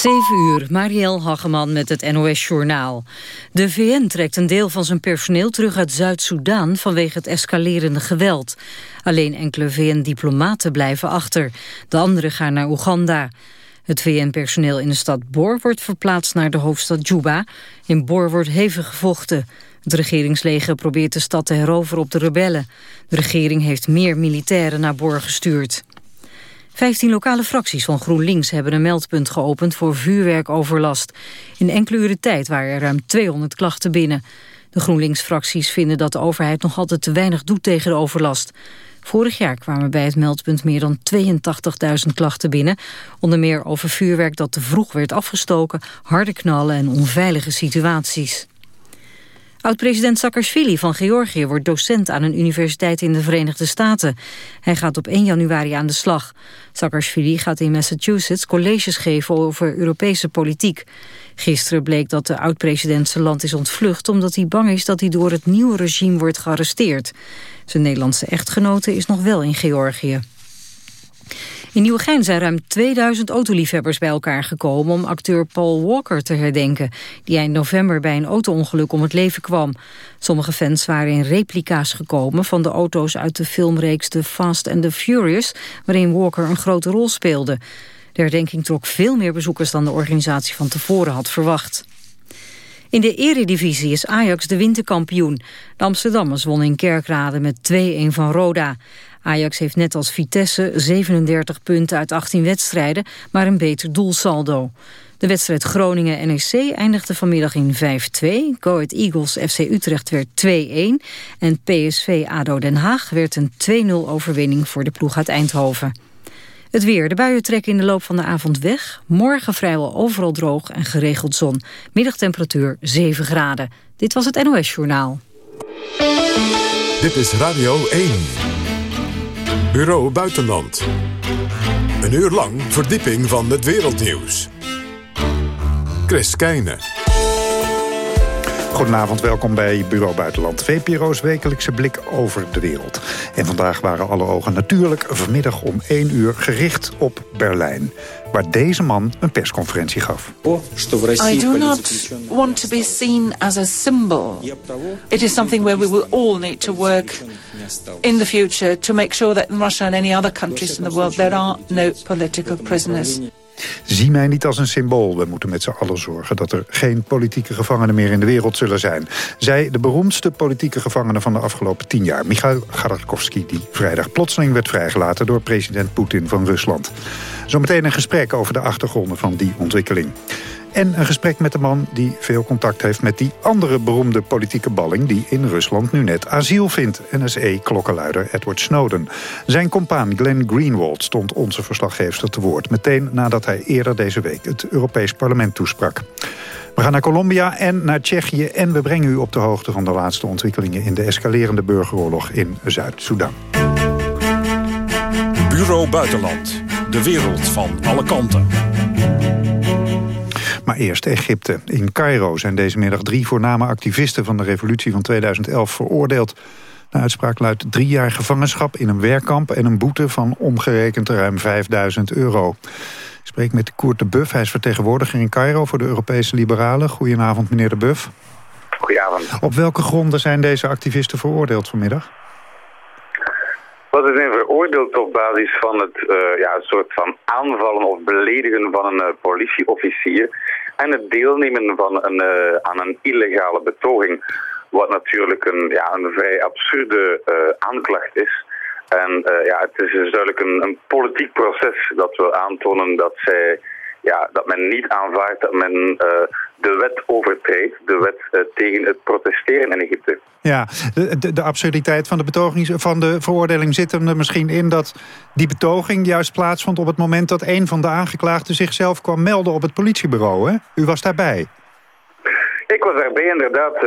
7 uur, Marielle Hageman met het NOS-journaal. De VN trekt een deel van zijn personeel terug uit Zuid-Soedan... vanwege het escalerende geweld. Alleen enkele VN-diplomaten blijven achter. De anderen gaan naar Oeganda. Het VN-personeel in de stad Bor wordt verplaatst naar de hoofdstad Juba. In Bor wordt hevig gevochten. Het regeringsleger probeert de stad te heroveren op de rebellen. De regering heeft meer militairen naar Bor gestuurd. Vijftien lokale fracties van GroenLinks hebben een meldpunt geopend voor vuurwerkoverlast. In enkele uren tijd waren er ruim 200 klachten binnen. De GroenLinks-fracties vinden dat de overheid nog altijd te weinig doet tegen de overlast. Vorig jaar kwamen bij het meldpunt meer dan 82.000 klachten binnen. Onder meer over vuurwerk dat te vroeg werd afgestoken, harde knallen en onveilige situaties. Oud-president Saakashvili van Georgië wordt docent aan een universiteit in de Verenigde Staten. Hij gaat op 1 januari aan de slag. Saakashvili gaat in Massachusetts colleges geven over Europese politiek. Gisteren bleek dat de oud-president zijn land is ontvlucht... omdat hij bang is dat hij door het nieuwe regime wordt gearresteerd. Zijn Nederlandse echtgenote is nog wel in Georgië. In Nieuwegein zijn ruim 2000 autoliefhebbers bij elkaar gekomen... om acteur Paul Walker te herdenken... die eind november bij een autoongeluk om het leven kwam. Sommige fans waren in replica's gekomen... van de auto's uit de filmreeks The Fast and the Furious... waarin Walker een grote rol speelde. De herdenking trok veel meer bezoekers dan de organisatie van tevoren had verwacht. In de eredivisie is Ajax de winterkampioen. De Amsterdammers wonnen in Kerkrade met 2-1 van Roda. Ajax heeft net als Vitesse 37 punten uit 18 wedstrijden, maar een beter doelsaldo. De wedstrijd Groningen-NEC eindigde vanmiddag in 5-2. Go Eagles FC Utrecht werd 2-1. En PSV-ADO Den Haag werd een 2-0 overwinning voor de ploeg uit Eindhoven. Het weer. De buien trekken in de loop van de avond weg. Morgen vrijwel overal droog en geregeld zon. Middagtemperatuur 7 graden. Dit was het NOS Journaal. Dit is Radio 1. Bureau Buitenland. Een uur lang verdieping van het wereldnieuws. Chris Keijne. Goedenavond, welkom bij Bureau Buitenland. VPRO's wekelijkse blik over de wereld. En vandaag waren alle ogen natuurlijk vanmiddag om 1 uur gericht op Berlijn. Waar deze man een persconferentie gaf. I do not want to be seen as a symbol. It is something where we will all need to work in the future to make sure that in Russia and any other countries in the world there are no political prisoners. Zie mij niet als een symbool. We moeten met z'n allen zorgen dat er geen politieke gevangenen meer in de wereld zullen zijn. Zij de beroemdste politieke gevangene van de afgelopen tien jaar. Michail Gadarkovsky, die vrijdag plotseling werd vrijgelaten door president Poetin van Rusland. Zometeen een gesprek over de achtergronden van die ontwikkeling. En een gesprek met de man die veel contact heeft met die andere beroemde politieke balling... die in Rusland nu net asiel vindt, NSE-klokkenluider Edward Snowden. Zijn compaan Glenn Greenwald stond onze verslaggever te woord... meteen nadat hij eerder deze week het Europees Parlement toesprak. We gaan naar Colombia en naar Tsjechië... en we brengen u op de hoogte van de laatste ontwikkelingen... in de escalerende burgeroorlog in Zuid-Soedan. Bureau Buitenland. De wereld van alle kanten. Maar eerst Egypte. In Cairo zijn deze middag drie voorname activisten van de revolutie van 2011 veroordeeld. De uitspraak luidt drie jaar gevangenschap in een werkkamp... en een boete van omgerekend ruim 5000 euro. Ik spreek met Koert de Buff. Hij is vertegenwoordiger in Cairo voor de Europese Liberalen. Goedenavond, meneer de Buff. Goedenavond. Op welke gronden zijn deze activisten veroordeeld vanmiddag? Wat is zijn veroordeeld op basis van het uh, ja, soort van aanvallen of beledigen van een uh, politieofficier en het deelnemen van een, uh, aan een illegale betoging. Wat natuurlijk een, ja, een vrij absurde aanklacht is. En ja, het is dus duidelijk een, een politiek proces dat wil aantonen dat zij ja, dat men niet aanvaardt dat men uh, de wet overtreedt, de wet uh, tegen het protesteren in Egypte. Ja, de, de, absurditeit van de, betoging, van de veroordeling zit er misschien in dat die betoging juist plaatsvond op het moment dat een van de aangeklaagden zichzelf kwam melden op het politiebureau. Hè? U was daarbij. Ik was daarbij inderdaad uh,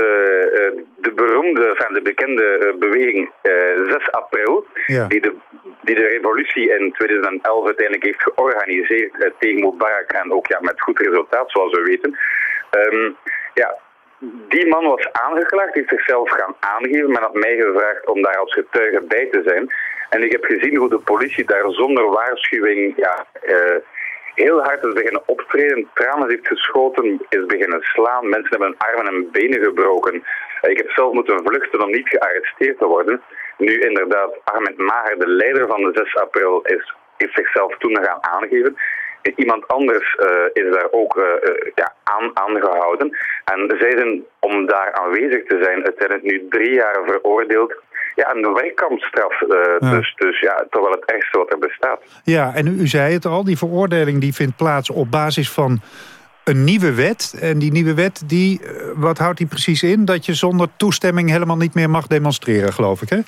de beroemde, van de bekende beweging 6 april, ja. die de die de revolutie in 2011 uiteindelijk heeft georganiseerd eh, tegen Mubarak en ook ja, met goed resultaat, zoals we weten. Um, ja, die man was aangeklaagd, heeft zichzelf gaan aangeven. Men had mij gevraagd om daar als getuige bij te zijn. En ik heb gezien hoe de politie daar zonder waarschuwing ja, uh, heel hard is beginnen optreden, tranen heeft geschoten, is beginnen slaan. Mensen hebben hun armen en benen gebroken. Ik heb zelf moeten vluchten om niet gearresteerd te worden. Nu inderdaad, Ahmed Maher, de leider van de 6 april, is, heeft zichzelf toen gaan aangeven. Iemand anders uh, is daar ook uh, ja, aan, aangehouden. En zij zijn, om daar aanwezig te zijn, uiteindelijk nu drie jaar veroordeeld ja, een werkkampstraf. Uh, dus, dus ja, toch wel het ergste wat er bestaat. Ja, en u, u, zei het al, die veroordeling die vindt plaats op basis van een nieuwe wet. En die nieuwe wet, die, wat houdt die precies in? Dat je zonder toestemming helemaal niet meer mag demonstreren, geloof ik, hè?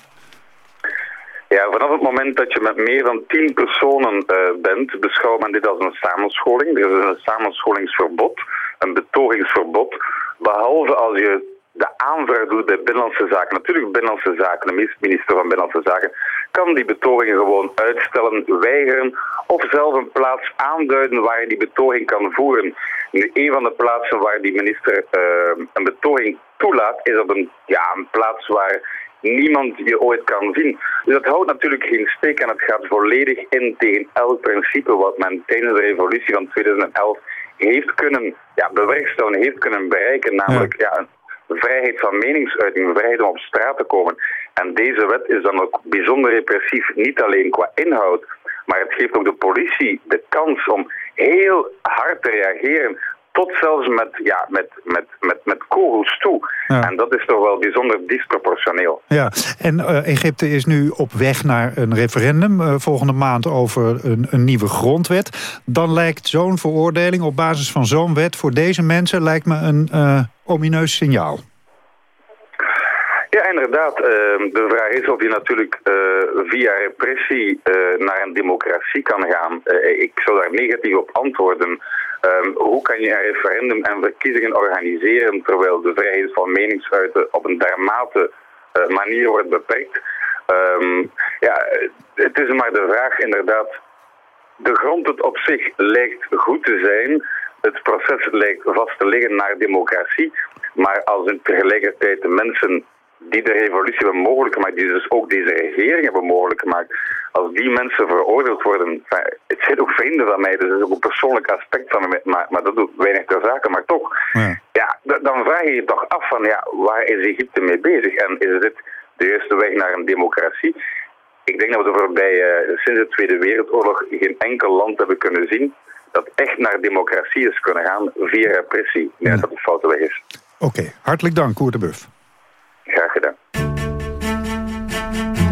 Ja, vanaf het moment dat je met meer dan tien personen uh, bent, beschouwt men dit als een samenscholing. Er is een samenscholingsverbod, een betogingsverbod. Behalve als je de aanvraag doet bij Binnenlandse Zaken. Natuurlijk Binnenlandse Zaken, de minister van Binnenlandse Zaken, kan die betogingen gewoon uitstellen, weigeren of zelf een plaats aanduiden waar je die betoging kan voeren. Nu, een van de plaatsen waar die minister uh, een betoging toelaat, is op een, ja, een plaats waar niemand je ooit kan zien. Dus dat houdt natuurlijk geen steek en het gaat volledig in tegen elk principe wat men tijdens de revolutie van 2011 heeft kunnen ja, bewerkstelligen, heeft kunnen bereiken. Namelijk ja. Vrijheid van meningsuiting, vrijheid om op straat te komen. En deze wet is dan ook bijzonder repressief, niet alleen qua inhoud, maar het geeft ook de politie de kans om heel hard te reageren tot zelfs met, ja, met, met, met, met kogels toe. En dat is toch wel bijzonder disproportioneel. Ja, en uh, Egypte is nu op weg naar een referendum... Uh, volgende maand over een, een nieuwe grondwet. Dan lijkt zo'n veroordeling op basis van zo'n wet... voor deze mensen lijkt me een uh, omineus signaal. Ja, inderdaad. Ehm, de vraag is of je natuurlijk via repressie naar een democratie kan gaan. ik zou daar negatief op antwoorden... Um, hoe kan je een referendum en verkiezingen organiseren terwijl de vrijheid van meningsuiten op een dermate manier wordt beperkt? Um, ja, het is maar de vraag inderdaad. De grond op zich lijkt goed te zijn. Het proces lijkt vast te liggen naar democratie. Maar als in tegelijkertijd de mensen die de revolutie hebben mogelijk gemaakt, die dus ook deze regering hebben mogelijk gemaakt, als die mensen veroordeeld worden, het zijn ook vrienden van mij, dus dat is ook een persoonlijk aspect van me, maar, maar dat doet weinig ter zake, maar toch, ja, ja dan vraag je je toch af van, ja, waar is Egypte mee bezig en is dit de juiste weg naar een democratie? Ik denk dat we voorbij, uh, sinds de Tweede Wereldoorlog, geen enkel land hebben kunnen zien dat echt naar democratie is kunnen gaan via repressie. Ja, dat de foute weg is. Oké, hartelijk dank, Koer de Buff. Graag gedaan.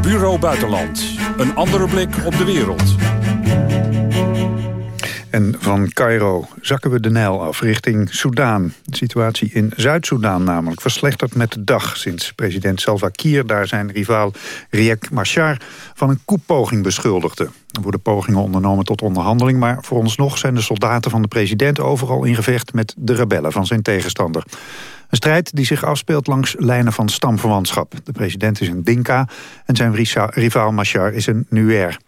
Bureau Buitenland. Een andere blik op de wereld. En van Cairo zakken we de Nijl af richting Soudaan. De situatie in Zuid-Soedan namelijk verslechtert met de dag... sinds president Salva Kiir daar zijn rivaal Riek Machar... van een koepoging beschuldigde. Er worden pogingen ondernomen tot onderhandeling... maar voor ons nog zijn de soldaten van de president overal in gevecht... met de rebellen van zijn tegenstander. Een strijd die zich afspeelt langs lijnen van stamverwantschap. De president is een Dinka en zijn rivaal Machar is een Nuer.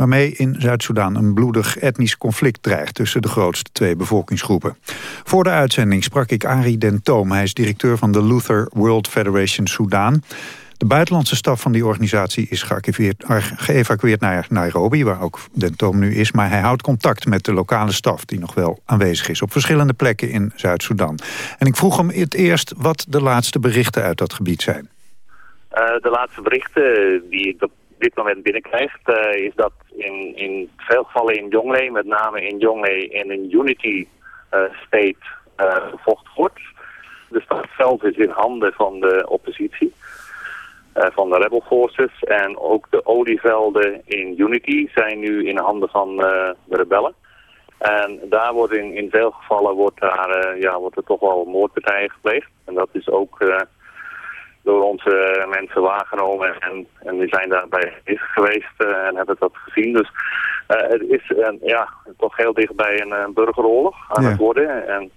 Waarmee in Zuid-Soedan een bloedig etnisch conflict dreigt... tussen de grootste twee bevolkingsgroepen. Voor de uitzending sprak ik Ari Dentoom. Hij is directeur van de Luther World Federation Soudaan. De buitenlandse staf van die organisatie is geëvacueerd naar Nairobi... waar ook Dentoom nu is, maar hij houdt contact met de lokale staf... die nog wel aanwezig is op verschillende plekken in Zuid-Soedan. En ik vroeg hem het eerst wat de laatste berichten uit dat gebied zijn. Uh, de laatste berichten die ik op dit moment binnenkrijg... Uh, is dat in, in veel gevallen in Jonglei, met name in Jonglei en in Unity uh, State... gevochten wordt. De stad zelf is in handen van de oppositie. Eh, van de rebel forces. En ook de olievelden in Unity zijn nu in handen van eh, de rebellen. En daar wordt in, in veel gevallen wordt daar, eh, ja, wordt er toch wel moordpartijen gepleegd. En dat is ook door onze mensen waargenomen. En, en we zijn daarbij geweest en hebben dat gezien. Dus het is ja, toch heel dichtbij een burgeroorlog aan het worden. En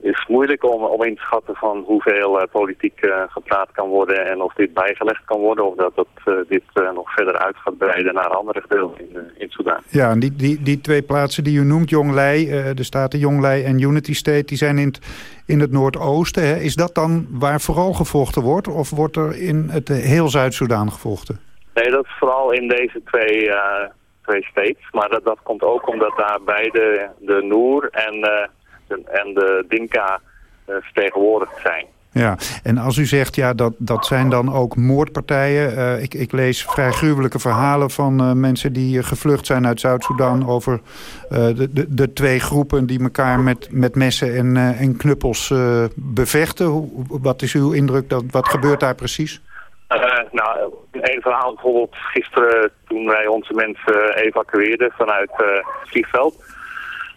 is moeilijk om, om in te schatten van hoeveel uh, politiek uh, gepraat kan worden en of dit bijgelegd kan worden of dat, dat uh, dit nog verder uit gaat breiden naar andere gedeelten in, in Sudan. Ja, en die, die, die twee plaatsen die u noemt, Jonglei, de staten Jonglei en Unity State, die zijn in het, in het noordoosten. Hè? Is dat dan waar vooral gevochten wordt of wordt er in het heel Zuid-Soedan gevochten? Nee, dat is vooral in deze twee twee states. Maar dat, dat komt ook omdat daar beide de Noer en, en de Dinka vertegenwoordigd zijn. Ja, en als u zegt, ja, dat, dat zijn dan ook moordpartijen. Uh, ik, ik lees vrij gruwelijke verhalen van uh, mensen die gevlucht zijn uit Zuid-Soedan... over uh, de, de, de, twee groepen die elkaar met, met messen en, en knuppels bevechten. Hoe, wat is uw indruk? Dat, wat gebeurt daar precies? nou, een verhaal bijvoorbeeld gisteren toen wij onze mensen evacueerden vanuit het vliegveld...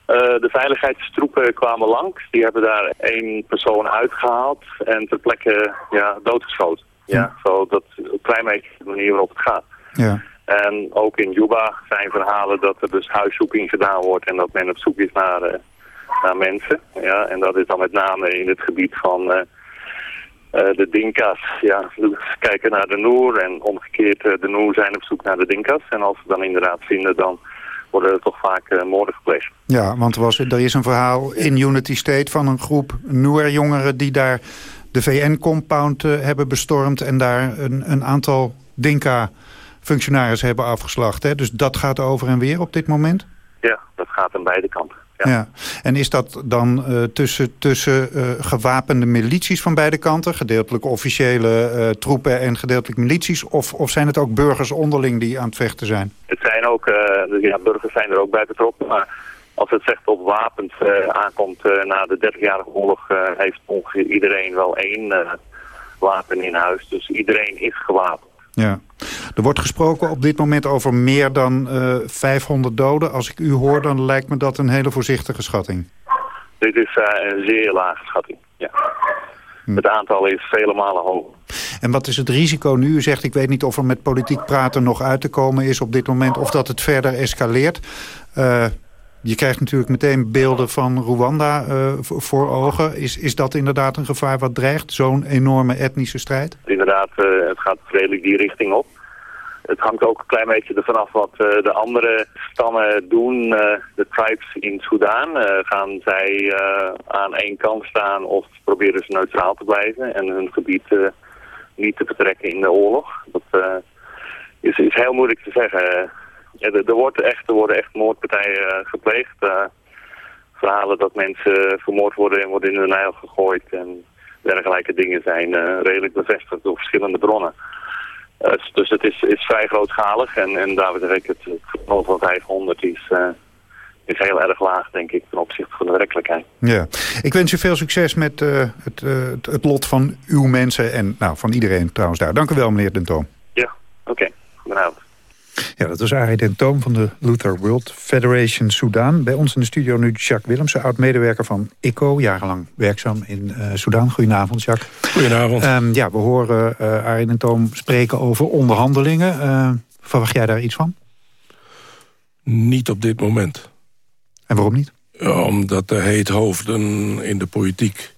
Uh, de veiligheidstroepen kwamen langs. Die hebben daar één persoon uitgehaald en ter plekke ja, doodgeschoten. Ja, zo dat een klein beetje de manier waarop het gaat. Ja. En ook in Juba zijn verhalen dat er dus huiszoeking gedaan wordt en dat men op zoek is naar, uh, naar mensen. Ja, en dat is dan met name in het gebied van uh, de Dinka's. Ja, kijken naar de Noer en omgekeerd de Noer zijn op zoek naar de Dinka's. En als ze dan inderdaad vinden, dan worden er toch vaak uh, moorden gepleegd. Ja, want er, was, er is een verhaal in Unity State van een groep Noer-jongeren... die daar de VN-compound uh, hebben bestormd... en daar een, een aantal Dinka-functionarissen hebben afgeslacht. Hè? Dus dat gaat over en weer op dit moment? Ja, dat gaat aan beide kanten. Ja. En is dat dan uh, tussen, tussen uh, gewapende milities van beide kanten... gedeeltelijk officiële uh, troepen en gedeeltelijk milities... Of, of zijn het ook burgers onderling die aan het vechten zijn? Het zijn ook, ja, burgers zijn er ook bij betrokken... maar als het zegt op wapens aankomt na de 30-jarige oorlog... heeft ongeveer iedereen wel één wapen in huis. Dus iedereen is gewapend. Ja. Er wordt gesproken op dit moment over meer dan uh, eh, 500 doden. Als ik u hoor, dan lijkt me dat een hele voorzichtige schatting. Dit is uh, een zeer lage schatting, ja. Hm. Het aantal is vele malen hoger. En wat is het risico nu? U zegt, ik weet niet of er met politiek praten nog uit te komen is op dit moment... of dat het verder escaleert. Uh, je krijgt natuurlijk meteen beelden van Rwanda uh, voor ogen. Is, is dat inderdaad een gevaar wat dreigt, zo'n enorme etnische strijd? Inderdaad, uh, het gaat redelijk die richting op. Het hangt ook een klein beetje ervan af wat uh, de andere stammen doen. de tribes in Soudaan, gaan zij aan één kant staan of proberen ze neutraal te blijven en hun gebied niet te betrekken in de oorlog. Dat is, is heel moeilijk te zeggen er, er, wordt echt, er worden echt moordpartijen eh, gepleegd. Verhalen dat mensen vermoord worden en worden in de Nijl gegooid. En dergelijke dingen zijn redelijk bevestigd door verschillende bronnen. Dus het is, is vrij grootschalig en, en daar zeg ik het, getal van 500 is, is heel erg laag, denk ik, ten opzichte van de werkelijkheid. Ja, ik wens u veel succes met het, het, lot van uw mensen en nou, van iedereen trouwens daar. Dank u wel, meneer Dentoom. Ja, oké. Okay. Goedenavond. Ja, dat was Arie den Toom van de Luther World Federation Sudan. Bij ons in de studio nu Jacques Willemsen, oud-medewerker van ICO. Jarenlang werkzaam in uh, Sudan. Goedenavond, Jacques. Goedenavond. Um, ja, we horen uh, Arie den Toom spreken over onderhandelingen. Uh, verwacht jij daar iets van? Niet op dit moment. En waarom niet? Omdat de heethoofden in de politiek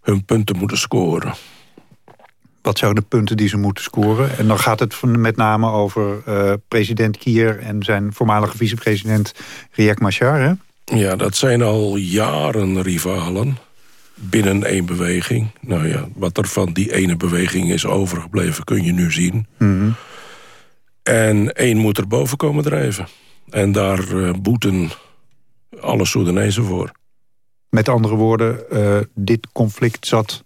hun punten moeten scoren. Wat zijn de punten die ze moeten scoren? En dan gaat het met name over uh, president Kier... en zijn voormalige vicepresident Riek Machar, hè? Ja, dat zijn al jaren rivalen binnen één beweging. Nou ja, wat er van die ene beweging is overgebleven kun je nu zien. Mm En één moet er boven komen drijven. En daar uh, boeten alle Soedanezen voor. Met andere woorden, uh, dit conflict zat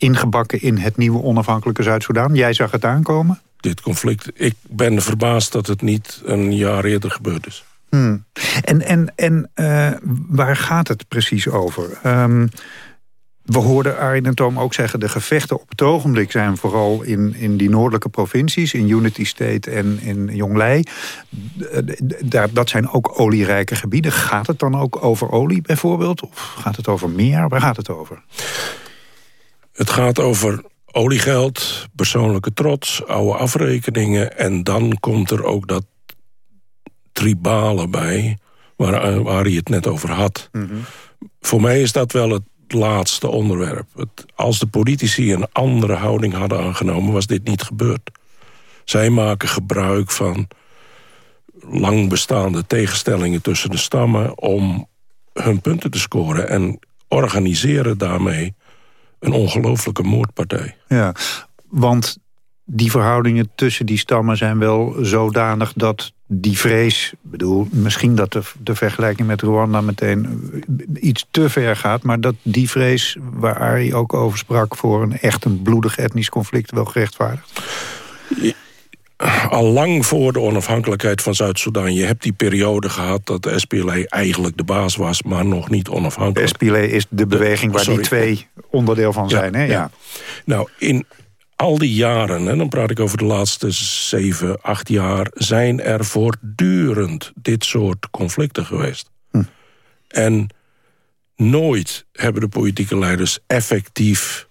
ingebakken in het nieuwe onafhankelijke Zuid-Soedan. Jij zag het aankomen? Dit conflict, ik ben verbaasd dat het niet een jaar eerder gebeurd is. Hmm. En, en, en uh, waar gaat het precies over? Um, we hoorden Arjen en Toom ook zeggen... de gevechten op het ogenblik zijn vooral in, in die noordelijke provincies... in Unity State en in Jonglei. Daar, dat zijn ook olierijke gebieden. Gaat het dan ook over olie bijvoorbeeld? Of gaat het over meer? Waar gaat het over? Het gaat over oliegeld, persoonlijke trots, oude afrekeningen... en dan komt er ook dat tribale bij, waar, eh, waar hij het net over had. Mhm. Voor mij is dat wel het laatste onderwerp. Het, als de politici een andere houding hadden aangenomen... was dit niet gebeurd. Zij maken gebruik van lang bestaande tegenstellingen tussen de stammen... om hun punten te scoren en organiseren daarmee een ongelofelijke moordpartij. Ja, want die verhoudingen tussen die stammen zijn wel zodanig dat die vrees... Ik bedoel, misschien dat de, de vergelijking met Rwanda meteen iets te ver gaat... maar dat die vrees waar Ari ook over sprak... voor een echt een bloedig etnisch conflict wel gerechtvaardigd? Al lang voor de onafhankelijkheid van Zuid-Soedan. Je hebt die periode gehad dat de SPLA eigenlijk de baas was... maar nog niet onafhankelijk. De SPLA is de beweging waar die twee onderdeel van zijn. hè? Ja. Nou, in al die jaren, en dan praat ik over de laatste zeven, acht jaar... zijn er voortdurend dit soort conflicten geweest. Hm. En nooit hebben de politieke leiders effectief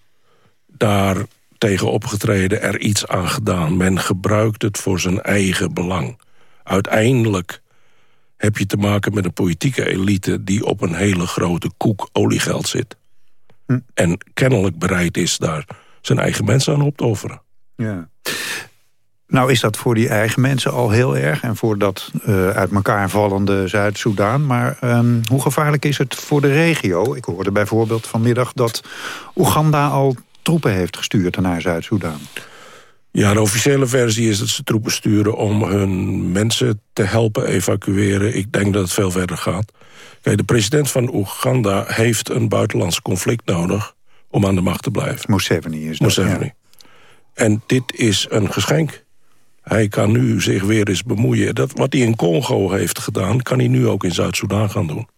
daar tegen opgetreden, er iets aan gedaan. Men gebruikt het voor zijn eigen belang. Uiteindelijk heb je te maken met een politieke elite... die op een hele grote koek oliegeld zit. Hm. En kennelijk bereid is daar zijn eigen mensen aan op te offeren. Ja. Nou is dat voor die eigen mensen al heel erg... en voor dat uh, uit elkaar vallende Zuid-Soedan. Maar um, hoe gevaarlijk is het voor de regio? Ik hoorde bijvoorbeeld vanmiddag dat Oeganda al troepen heeft gestuurd naar Zuid-Soedan. Ja, de officiële versie is dat ze troepen sturen om hun mensen te helpen evacueren. Ik denk dat het veel verder gaat. Kijk, de president van Oeganda heeft een buitenlands conflict nodig om aan de macht te blijven. Museveni is dat, Museveni. En dit is een geschenk. Hij kan nu zich weer eens bemoeien. Dat, wat hij in Congo heeft gedaan, kan hij nu ook in Zuid-Soedan gaan doen.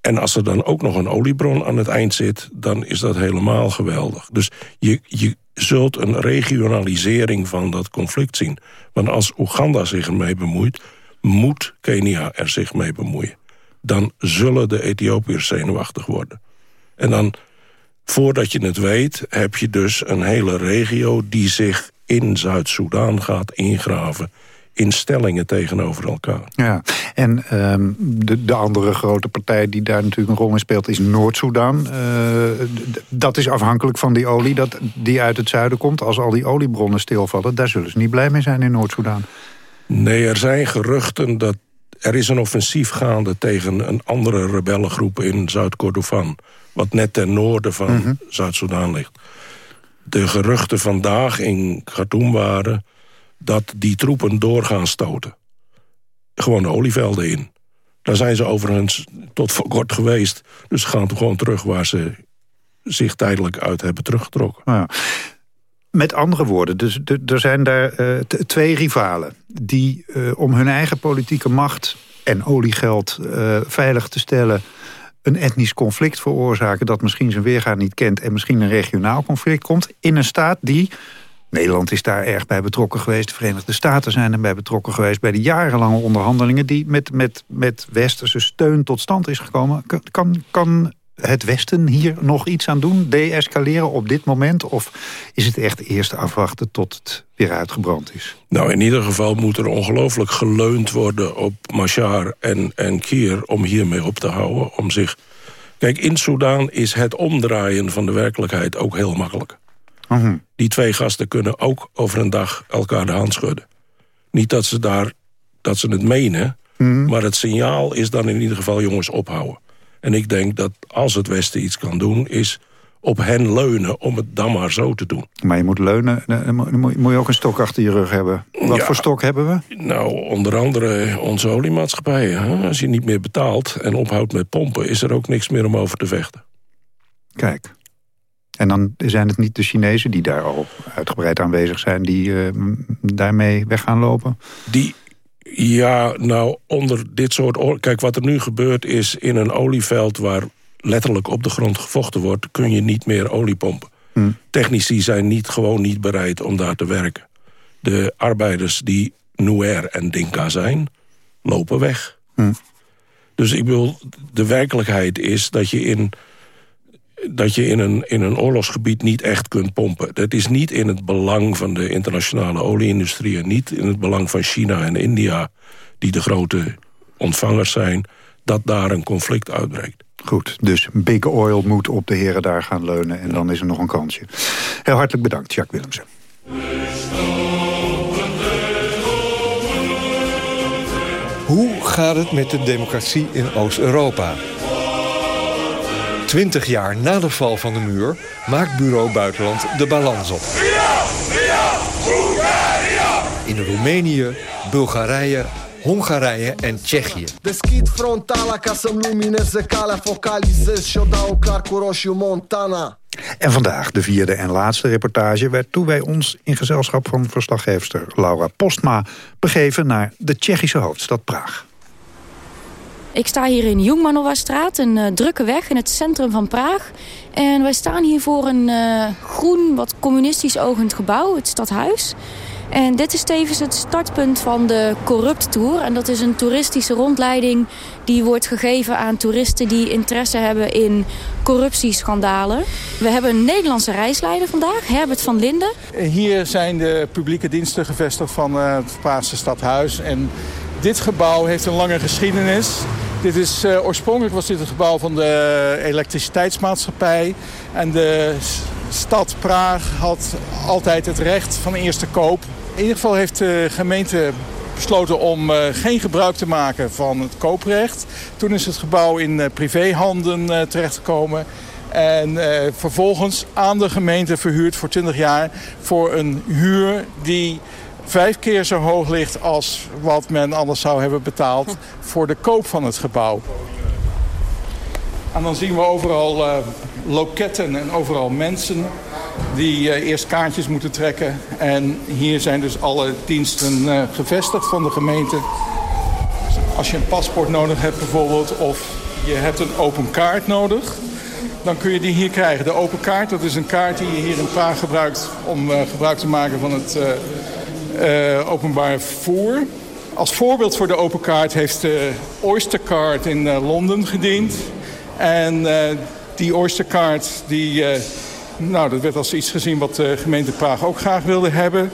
En als er dan ook nog een oliebron aan het eind zit... dan is dat helemaal geweldig. Dus je, je zult een regionalisering van dat conflict zien. Want als Oeganda zich ermee bemoeit... moet Kenia er zich mee bemoeien. Dan zullen de Ethiopiërs zenuwachtig worden. En dan, voordat je het weet... heb je dus een hele regio die zich in Zuid-Soedan gaat ingraven instellingen tegenover elkaar. Ja, en um, de, de andere grote partij die daar natuurlijk een rol in speelt... is Noord-Soedan. Uh, dat is afhankelijk van die olie dat, die uit het zuiden komt. Als al die oliebronnen stilvallen, daar zullen ze niet blij mee zijn in Noord-Soedan. Nee, er zijn geruchten dat er is een offensief gaande... tegen een andere rebellengroep in Zuid-Kordofan... wat net ten noorden van mhm. Zuid-Soedan ligt. De geruchten vandaag in Khartoum waren dat die troepen doorgaan stoten. Gewoon de olievelden in. Daar zijn ze overigens tot voor kort geweest. Dus ze gaan gewoon terug waar ze zich tijdelijk uit hebben teruggetrokken. Ja. Met andere woorden, dus, er zijn daar uh, twee rivalen... die uh, om hun eigen politieke macht en oliegeld uh, veilig te stellen... een etnisch conflict veroorzaken dat misschien zijn weerga niet kent... en misschien een regionaal conflict komt in een staat die Nederland is daar erg bij betrokken geweest. De Verenigde Staten zijn erbij betrokken geweest... bij de jarenlange onderhandelingen die met, met, met westerse steun tot stand is gekomen. Kan, kan het Westen hier nog iets aan doen? De-escaleren op dit moment? Of is het echt eerst afwachten tot het weer uitgebrand is? Nou, in ieder geval moet er ongelooflijk geleund worden op Machar en, en Kier... om hiermee op te houden, om zich... Kijk, in Soedan is het omdraaien van de werkelijkheid ook heel makkelijk. Mhm. Die twee gasten kunnen ook over een dag elkaar de hand schudden. Niet dat ze, daar, dat ze het menen, mhm. maar het signaal is dan in ieder geval jongens ophouden. En ik denk dat als het Westen iets kan doen, is op hen leunen om het dan maar zo te doen. Maar je moet leunen, dan moet je ook een stok achter je rug hebben. Wat voor stok hebben we? Nou, onder andere onze oliemaatschappijen. Als je niet meer betaalt en ophoudt met pompen... is er ook niks meer om over te vechten. Kijk. En dan zijn het niet de Chinezen die daar al uitgebreid aanwezig zijn... die uh, daarmee weg gaan lopen? Die, ja, nou, onder dit soort... Kijk, wat er nu gebeurt is in een olieveld... waar letterlijk op de grond gevochten wordt... kun je niet meer olie pompen. Hm. Technici zijn niet, gewoon niet bereid om daar te werken. De arbeiders die Nuer en Dinka zijn, lopen weg. Hm. Dus ik wil, de werkelijkheid is dat je in dat je in een, in een oorlogsgebied niet echt kunt pompen. Dat is niet in het belang van de internationale olieindustrie... en niet in het belang van China en India... die de grote ontvangers zijn, dat daar een conflict uitbreekt. Goed, dus Big Oil moet op de heren daar gaan leunen... en dan is er nog een kansje. Heel hartelijk bedankt, Jacques Willemsen. Hoe gaat het met de democratie in Oost-Europa? Twintig jaar na de val van de muur maakt Bureau Buitenland de balans op. In Roemenië, Bulgarije, Hongarije en Tsjechië. Deschid frontala ca să-mi lumineze calea Focalizez și-o dau clar cu roșiu Montana En vandaag, de vierde en laatste reportage... waartoe wij ons in gezelschap van verslaggeefster Laura Postma... begeven naar de Tsjechische hoofdstad Praag. Ik sta hier in Jungmanova-straat, een uh, drukke weg in het centrum van Praag. En wij staan hier voor een uh, groen, wat communistisch ogend gebouw, het stadhuis. En dit is tevens het startpunt van de Corrupt Tour. En dat is een toeristische rondleiding die wordt gegeven aan toeristen die interesse hebben in corruptieschandalen. We hebben een Nederlandse reisleider vandaag, Herbert van Linden. Hier zijn de publieke diensten gevestigd van uh, het Praagse stadhuis. En dit gebouw heeft een lange geschiedenis. Dit is, uh, oorspronkelijk was dit het gebouw van de elektriciteitsmaatschappij. En de stad Praag had altijd het recht van eerste koop. In ieder geval heeft de gemeente besloten om uh, geen gebruik te maken van het kooprecht. Toen is het gebouw in uh, privéhanden terechtgekomen. En vervolgens aan de gemeente verhuurd voor 20 jaar voor een huur die vijf keer zo hoog ligt als wat men anders zou hebben betaald voor de koop van het gebouw. En dan zien we overal uh, loketten en overal mensen die uh, eerst kaartjes moeten trekken. En hier zijn dus alle diensten uh, gevestigd van de gemeente. Als je een paspoort nodig hebt bijvoorbeeld of je hebt een open kaart nodig... dan kun je die hier krijgen. De open kaart, dat is een kaart die je hier in Praag gebruikt... om gebruik te maken van het openbaar vervoer. Als voorbeeld voor de open kaart heeft de Oystercard in uh, Londen gediend. En uh, die Oystercard, die, nou, dat werd als iets gezien wat de gemeente Praag ook graag wilde hebben.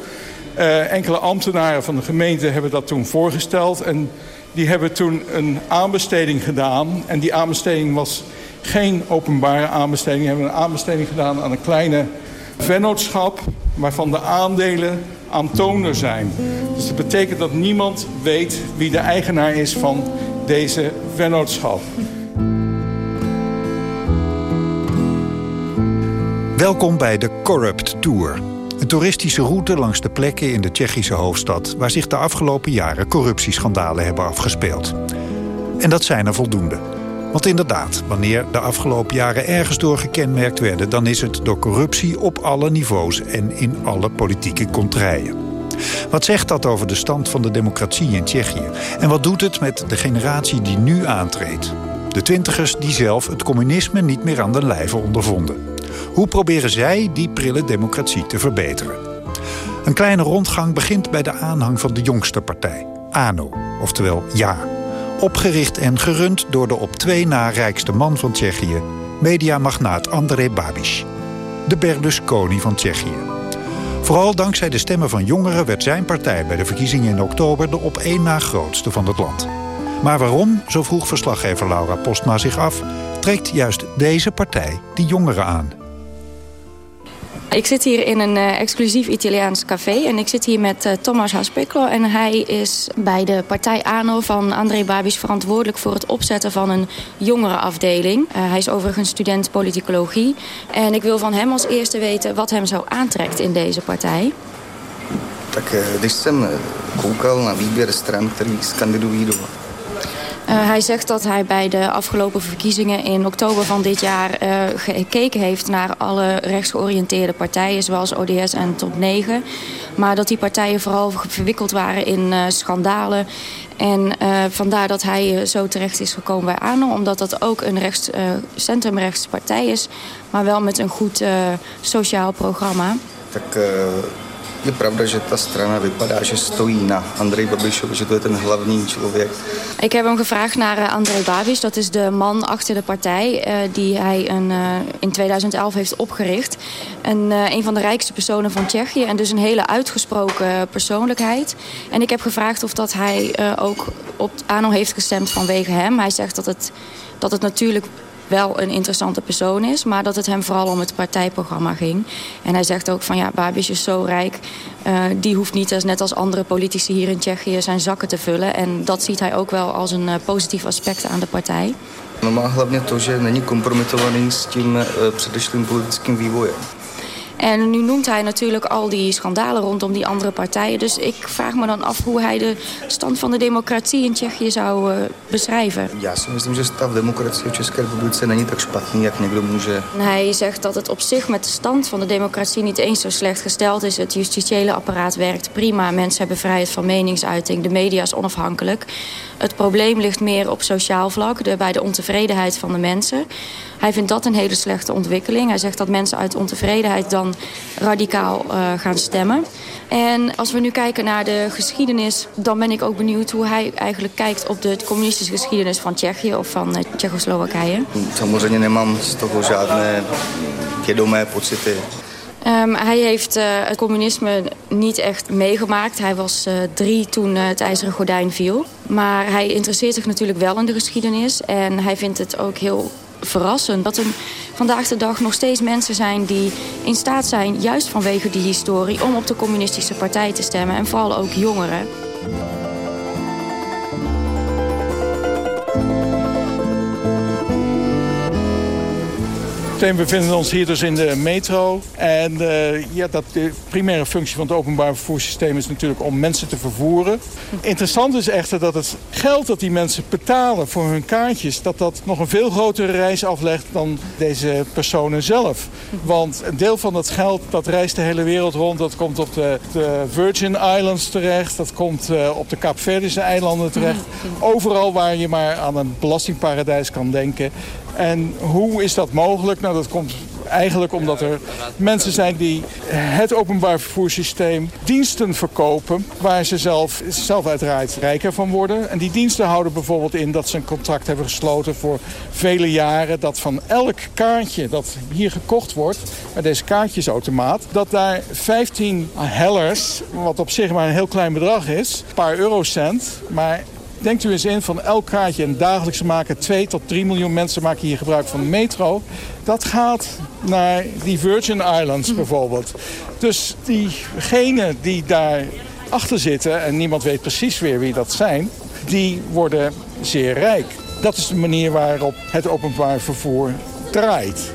enkele ambtenaren van de gemeente hebben dat toen voorgesteld. En die hebben toen een aanbesteding gedaan. En die aanbesteding was geen openbare aanbesteding. Die hebben een aanbesteding gedaan aan een kleine vennootschap... waarvan de aandelen aantoonbaar zijn. Dus dat betekent dat niemand weet wie de eigenaar is van deze vennootschap. Welkom bij de Corrupt Tour. Een toeristische route langs de plekken in de Tsjechische hoofdstad... waar zich de afgelopen jaren corruptieschandalen hebben afgespeeld. En dat zijn er voldoende. Want inderdaad, wanneer de afgelopen jaren ergens door gekenmerkt werden... dan is het door corruptie op alle niveaus en in alle politieke contraien. Wat zegt dat over de stand van de democratie in Tsjechië? En wat doet het met de generatie die nu aantreedt? De twintigers die zelf het communisme niet meer aan de lijve ondervonden. Hoe proberen zij die prille democratie te verbeteren? Een kleine rondgang begint bij de aanhang van de jongste partij, ANO, oftewel JA. Opgericht en gerund door de op twee na rijkste man van Tsjechië, mediamagnaat André Babiš. De Berlusconi van Tsjechië. Vooral dankzij de stemmen van jongeren werd zijn partij bij de verkiezingen in oktober de op één na grootste van het land. Maar waarom, zo vroeg verslaggever Laura Postma zich af, trekt juist deze partij die jongeren aan? Ik zit hier in een uh, exclusief Italiaans café en ik zit hier met uh, Thomas Haspeklo. En hij is bij de partij ANO van André Babis verantwoordelijk voor het opzetten van een jongerenafdeling. Uh, hij is overigens student politicologie. En ik wil van hem als eerste weten wat hem zo aantrekt in deze partij. Tak když jsem koukal na výběr stran, který skandidují do uh, hij zegt dat hij bij de afgelopen verkiezingen in oktober van dit jaar uh, gekeken heeft naar alle rechtsgeoriënteerde partijen zoals ODS en Top 9. Maar dat die partijen vooral verwikkeld waren in uh, schandalen. En vandaar dat hij zo terecht is gekomen bij ANO. Omdat dat ook een rechts, centrumrechtse partij is. Maar wel met een goed sociaal programma. Je pravda, že ta strana vypadá, že stojí na Andrej Babišovi, že to je ten hlavní člověk. Ik heb hem gevraagd naar uh, Andrej Babiš. Dat is de man achter de partij uh, die hij een, uh, in 2011 heeft opgericht. En, een van de rijkste personen van Tsjechië. En dus een hele uitgesproken persoonlijkheid. En ik heb gevraagd of dat hij ook op ANO heeft gestemd vanwege hem. Hij zegt dat het, dat het natuurlijk wel een interessante persoon is... maar dat het hem vooral om het partijprogramma ging. En hij zegt ook van ja, Babiš is zo rijk... Uh, die hoeft niet, als, net als andere politici hier in Tsjechië, zijn zakken te vullen. En dat ziet hij ook wel als een uh, positief aspect aan de partij. No má hlavně to, že není kompromitovaný s tím uh, předešlým politickým vývojem. En nu noemt hij natuurlijk al die schandalen rondom die andere partijen. Dus ik vraag me dan af hoe hij de stand van de democratie in Tsjechië zou uh, beschrijven. Ja, si myslím, že stav democratie v České republice není tak špatný, jak někdo může. Hij zegt dat het op zich met de stand van de democratie niet eens zo slecht gesteld is. Het justitiële apparaat werkt prima. Mensen hebben vrijheid van meningsuiting. De media is onafhankelijk. Het probleem ligt meer op sociaal vlak, bij de ontevredenheid van de mensen. Hij vindt dat een hele slechte ontwikkeling. Hij zegt dat mensen uit ontevredenheid dan radicaal uh, gaan stemmen. En als we nu kijken naar de geschiedenis... dan ben ik ook benieuwd hoe hij eigenlijk kijkt op de communistische geschiedenis van Tsjechië of van uh, Tsjechoslowakije. Samozřejmě nemám z toho žádné vědomé pocity. Um, hij heeft uh, het communisme niet echt meegemaakt. Hij was uh, drie toen uh, het ijzeren gordijn viel. Maar hij interesseert zich natuurlijk wel in de geschiedenis. En hij vindt het ook heel verrassend dat er vandaag de dag nog steeds mensen zijn... die in staat zijn, juist vanwege die historie... om op de communistische partij te stemmen. En vooral ook jongeren. We bevinden ons hier dus in de metro. En uh, ja, dat de primaire functie van het openbaar vervoerssysteem is natuurlijk om mensen te vervoeren. Interessant is echter dat het geld dat die mensen betalen voor hun kaartjes... dat dat nog een veel grotere reis aflegt dan deze personen zelf. Want een deel van dat geld dat reist de hele wereld rond. Dat komt op de, de Virgin Islands terecht. Dat komt uh, op de Kaapverdische eilanden terecht. Overal waar je maar aan een belastingparadijs kan denken. En hoe is dat mogelijk? Nou, dat komt eigenlijk omdat er mensen zijn die het openbaar vervoerssysteem diensten verkopen... waar ze zelf, zelf uiteraard rijker van worden. En die diensten houden bijvoorbeeld in dat ze een contract hebben gesloten voor vele jaren... dat van elk kaartje dat hier gekocht wordt, bij deze kaartjesautomaat... dat daar 15 hellers, wat op zich maar een heel klein bedrag is, een paar eurocent... maar Denkt u eens in van elk kaartje en dagelijks maken 2 tot 3 miljoen mensen maken hier gebruik van de metro. Dat gaat naar die Virgin Islands bijvoorbeeld. Dus diegenen die daar achter zitten, en niemand weet precies weer wie dat zijn, die worden zeer rijk. Dat is de manier waarop het openbaar vervoer draait.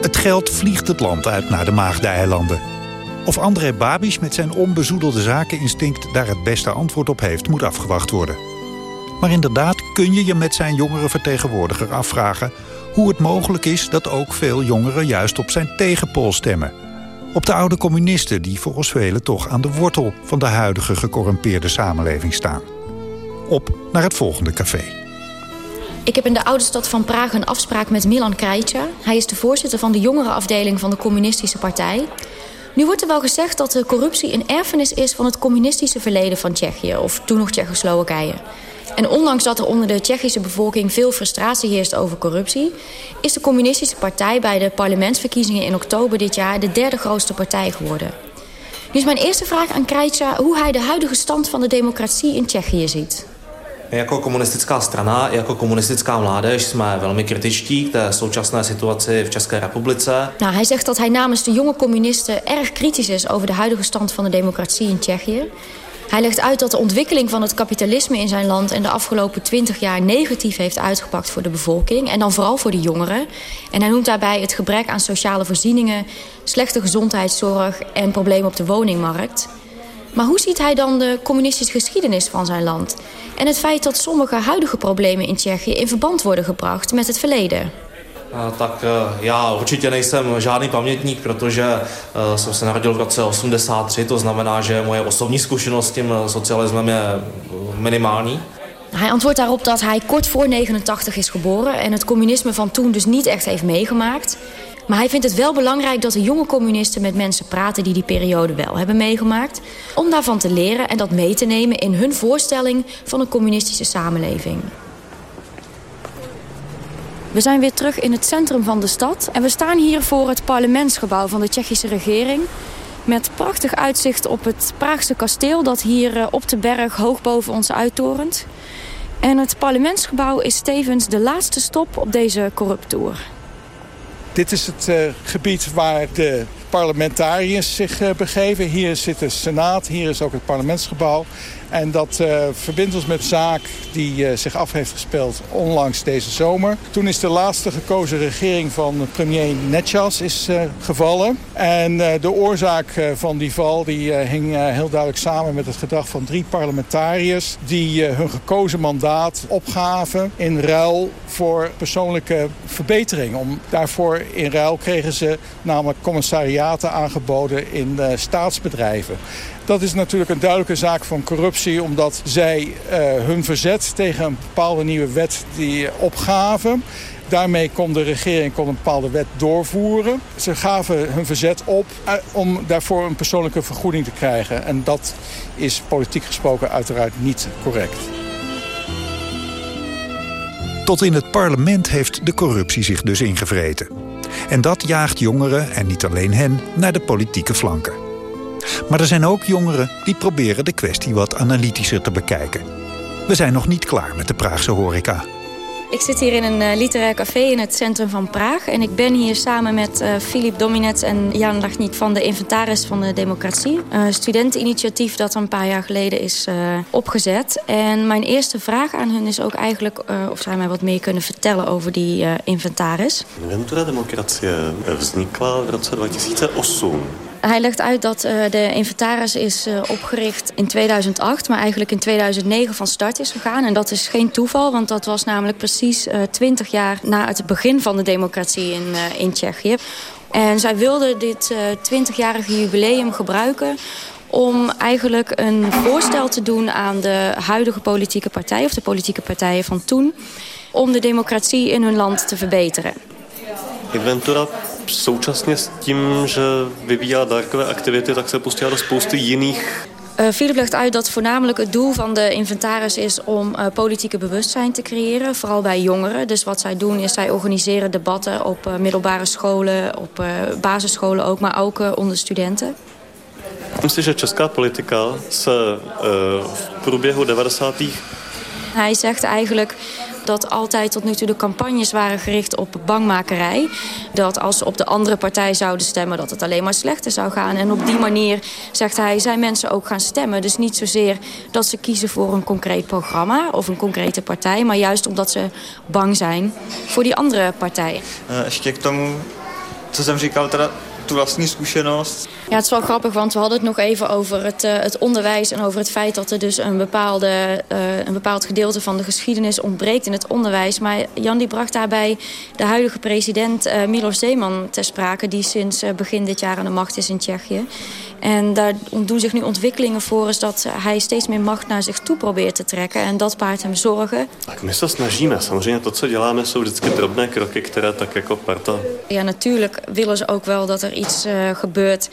Het geld vliegt het land uit naar de Maagdeilanden. Of André Babiš met zijn onbezoedelde zakeninstinct daar het beste antwoord op heeft, moet afgewacht worden. Maar inderdaad kun je je met zijn jongere vertegenwoordiger afvragen... hoe het mogelijk is dat ook veel jongeren juist op zijn tegenpool stemmen. Op de oude communisten die volgens velen toch aan de wortel... van de huidige gecorrumpeerde samenleving staan. Op naar het volgende café. Ik heb in de oude stad van Praag een afspraak met Milan Krajca. Hij is de voorzitter van de jongerenafdeling van de communistische partij... Nu wordt er wel gezegd dat de corruptie een erfenis is van het communistische verleden van Tsjechië, of toen nog Tsjechoslowakije. En ondanks dat er onder de Tsjechische bevolking veel frustratie heerst over corruptie, is de communistische partij bij de parlementsverkiezingen in oktober dit jaar de derde grootste partij geworden. Nu is mijn eerste vraag aan Krajca hoe hij de huidige stand van de democratie in Tsjechië ziet. Jako komunistická strana, jako komunistická mládež jsme velmi kritičtí k té současné situaci v České republice. Nou, hij zegt dat hij namens de jonge communisten erg kritisch is over de huidige stand van de democratie in Tsjechië. Hij legt uit dat de ontwikkeling van het kapitalisme in zijn land... in de afgelopen twintig jaar negatief heeft uitgepakt voor de bevolking. En dan vooral voor de jongeren. En hij noemt daarbij het gebrek aan sociale voorzieningen... slechte gezondheidszorg en problemen op de woningmarkt. Maar hoe ziet hij dan de communistische geschiedenis van zijn land? En het feit dat sommige huidige problemen in Tsjechië in verband worden gebracht met het verleden? Uh, tak uh, já určitě nejsem žádný pamětník, protože uh, jsem se narodil v roce 83, to znamená, že moje osobní zkušenost s tím socialismem je minimální. Hij antwoordt daarop dat hij kort voor 89 is geboren en het communisme van toen dus niet echt heeft meegemaakt. Maar hij vindt het wel belangrijk dat de jonge communisten met mensen praten... die die periode wel hebben meegemaakt. Om daarvan te leren en dat mee te nemen in hun voorstelling van een communistische samenleving. We zijn weer terug in het centrum van de stad. En we staan hier voor het parlementsgebouw van de Tsjechische regering. Met prachtig uitzicht op het Praagse kasteel... dat hier eh, op de berg hoog boven ons uittorent. En het parlementsgebouw is tevens de laatste stop op deze corruptour. Dit is het uh, gebied waar de parlementariërs zich begeven. Hier zit de Senaat, hier is ook het parlementsgebouw. En dat uh, verbindt ons met zaak die uh, zich af heeft gespeeld onlangs deze zomer. Toen is de laatste gekozen regering van premier Netjas is, gevallen. En de oorzaak van die val die, hing heel duidelijk samen met het gedrag van drie parlementariërs... die hun gekozen mandaat opgaven in ruil voor persoonlijke verbetering. Om, daarvoor in ruil kregen ze namelijk aangeboden in staatsbedrijven. Dat is natuurlijk een duidelijke zaak van corruptie... omdat zij uh, hun verzet tegen een bepaalde nieuwe wet die opgaven... Daarmee kon de regering kon een bepaalde wet doorvoeren. Ze gaven hun verzet op uh, om daarvoor een persoonlijke vergoeding te krijgen. En dat is politiek gesproken uiteraard niet correct. Tot in het parlement heeft de corruptie zich dus ingevreten. En dat jaagt jongeren, en niet alleen hen, naar de politieke flanken. Maar er zijn ook jongeren die proberen de kwestie wat analytischer te bekijken. We zijn nog niet klaar met de Praagse horeca. Ik zit hier in een uh, literair café in het centrum van Praag. En ik ben hier samen met uh, Filip Dominets en Jan Lachniet van de Inventaris van de Democratie. Een studenteninitiatief dat een paar jaar geleden is opgezet. En mijn eerste vraag aan hen is ook eigenlijk of zij mij wat meer kunnen vertellen over die inventaris. Inventura Democratie vznikla v roce 2008. Hij legt uit dat uh, de inventaris is uh, opgericht in 2008... maar eigenlijk in 2009 van start is gegaan. En dat is geen toeval, want dat was namelijk precies uh, 20 jaar... na het begin van de democratie in, in Tsjechië. En zij wilden dit 20-jarige jubileum gebruiken om eigenlijk een voorstel te doen aan de huidige politieke partij... of de politieke partijen van toen... om de democratie in hun land te verbeteren. Inventura současně s tím, že vyvíjá dárkové aktivity, tak se pustila do spousty jiných Uh, Philip legt uit dat voornamelijk het doel van de inventaris is om uh, politieke bewustzijn te creëren. Vooral bij jongeren. Dus wat zij doen is zij organiseren debatten op uh, middelbare scholen, op basisscholen ook, maar ook onder studenten. Myslím si, že česká politika se v průběhu 90. Hij zegt eigenlijk dat altijd tot nu toe de campagnes waren gericht op bangmakerij. Dat als ze op de andere partij zouden stemmen, dat het alleen maar slechter zou gaan. En op die manier, zegt hij, zijn mensen ook gaan stemmen. Dus niet zozeer dat ze kiezen voor een concreet programma of een concrete partij... maar juist omdat ze bang zijn voor die andere partij. Uh, ještě k tomu, co tu vlastní zkušenost. Ja, het is wel grappig, want we hadden het nog even over het, uh, het onderwijs... en over het feit dat er dus een, bepaalde, uh, een bepaald gedeelte van de geschiedenis ontbreekt in het onderwijs. Maar Jan die bracht daarbij de huidige president uh, Miloš Zeman ter sprake... die sinds begin dit jaar aan de macht is in Tsjechië. En daar doen zich nu ontwikkelingen voor... is dat hij steeds meer macht naar zich toe probeert te trekken. En dat paart hem zorgen. Tak my se snažíme. Samozřejmě to, co děláme, jsou vždycky drobné kroky, které tak jako parta... Ja, natuurlijk willen ze ook wel dat er iets uh, gebeurt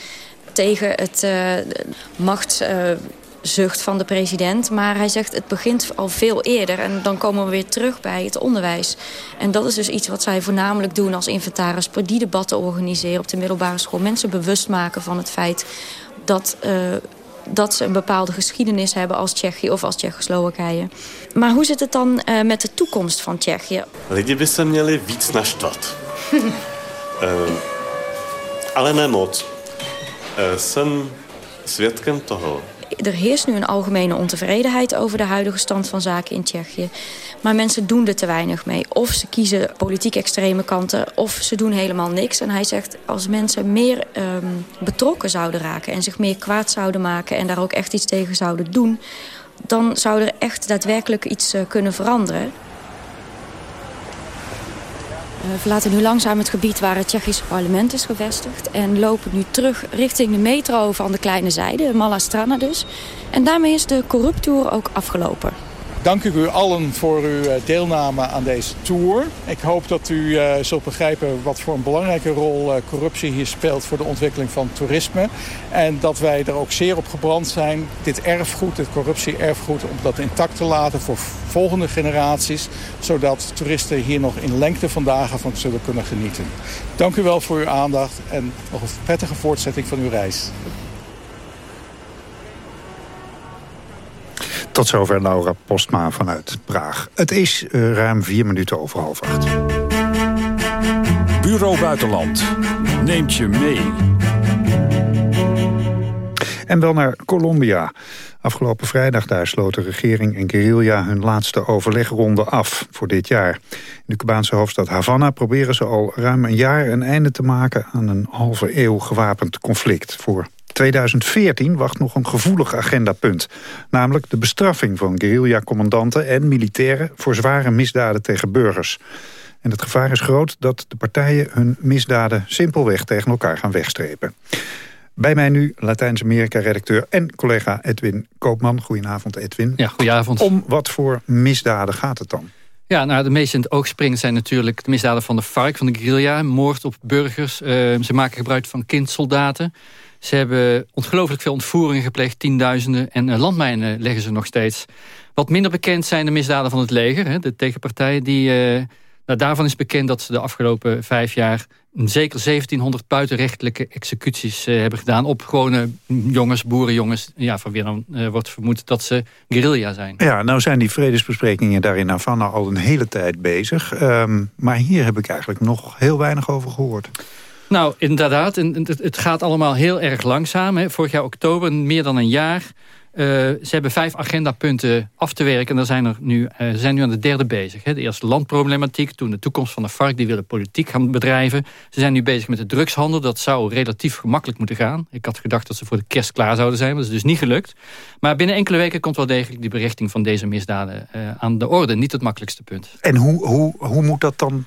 tegen het uh, machtszucht van de president. Maar hij zegt het begint al veel eerder. En dan komen we weer terug bij het onderwijs. En dat is dus iets wat zij voornamelijk doen als inventaris. Die debatten organiseren op de middelbare school. Mensen bewust maken van het feit dat... Uh, dat ze een bepaalde geschiedenis hebben als Tsjechië of als Tsjechoslowakije. Maar hoe zit het dan uh, met de toekomst van Tsjechië? Lidi by se měli víc naštvat. uh, ale ne moc. Uh, jsem svědkem toho. Er heerst nu een algemene ontevredenheid over de huidige stand van zaken in Tsjechië. Maar mensen doen er te weinig mee. Of ze kiezen politiek extreme kanten, of ze doen helemaal niks. En hij zegt, als mensen meer um, betrokken zouden raken... en zich meer kwaad zouden maken en daar ook echt iets tegen zouden doen... dan zou er echt daadwerkelijk iets uh, kunnen veranderen. We verlaten nu langzaam het gebied waar het Tsjechische parlement is gevestigd... en lopen nu terug richting de metro van de kleine zijde, Mala Strana dus. En daarmee is de corruptour ook afgelopen dank ik u allen voor uw eh, deelname aan deze tour. Ik hoop dat u uh, zult begrijpen wat voor een belangrijke rol uh, corruptie hier speelt voor de ontwikkeling van toerisme. En dat wij er ook zeer op gebrand zijn, dit erfgoed, dit corruptie-erfgoed, om dat intact te laten voor volgende generaties. Zodat toeristen hier nog in lengte van dagen van zullen kunnen genieten. Dank u wel voor uw aandacht en nog een prettige voortzetting van uw reis. Tot zover Laura Postma vanuit Praag. Het is uh, ruim vier minuten over half acht. Bureau Buitenland neemt je mee. En wel naar Colombia. Afgelopen vrijdag daar sloten regering en guerrilla hun laatste overlegronde af voor dit jaar. In de Cubaanse hoofdstad Havana proberen ze al ruim een jaar een einde te maken aan een halve eeuw gewapend conflict. Voor 2014 wacht nog een gevoelig agendapunt. Namelijk de bestraffing van guerrilla-commandanten en militairen... voor zware misdaden tegen burgers. En het gevaar is groot dat de partijen hun misdaden simpelweg tegen elkaar gaan wegstrepen. Bij mij nu Latijns-Amerika-redacteur en collega Edwin Koopman. Goedenavond Edwin. Ja, goedenavond. Om wat voor misdaden gaat het dan? Ja, nou, de meest in het oog springend zijn natuurlijk de misdaden van de FARC, van de guerrilla. Moord op burgers. Uh, ze maken gebruik van kindsoldaten. Ze hebben ongelooflijk veel ontvoeringen gepleegd, tienduizenden. En uh, landmijnen leggen ze nog steeds. Wat minder bekend zijn de misdaden van het leger. Hè, de tegenpartij die... Uh, nou, daarvan is bekend dat ze de afgelopen vijf jaar... zeker 1700 buitenrechtelijke executies uh, hebben gedaan... op gewone jongens, boerenjongens... Ja, van wie dan uh, wordt vermoed dat ze guerrilla zijn. Ja, nou zijn die vredesbesprekingen daar in Havana al een hele tijd bezig. Um, maar hier heb ik eigenlijk nog heel weinig over gehoord. Nou, inderdaad. Het gaat allemaal heel erg langzaam. Hè. Vorig jaar oktober, meer dan een jaar... Uh, ze hebben vijf agendapunten af te werken. En daar zijn er nu, uh, ze zijn nu aan de derde bezig. Hè. De eerste landproblematiek, toen de toekomst van de FARC. Die willen politiek gaan bedrijven. Ze zijn nu bezig met de drugshandel. Dat zou relatief gemakkelijk moeten gaan. Ik had gedacht dat ze voor de kerst klaar zouden zijn. Maar dat is dus niet gelukt. Maar binnen enkele weken komt wel degelijk die berichting van deze misdaden uh, aan de orde. Niet het makkelijkste punt. En hoe, hoe, hoe moet dat dan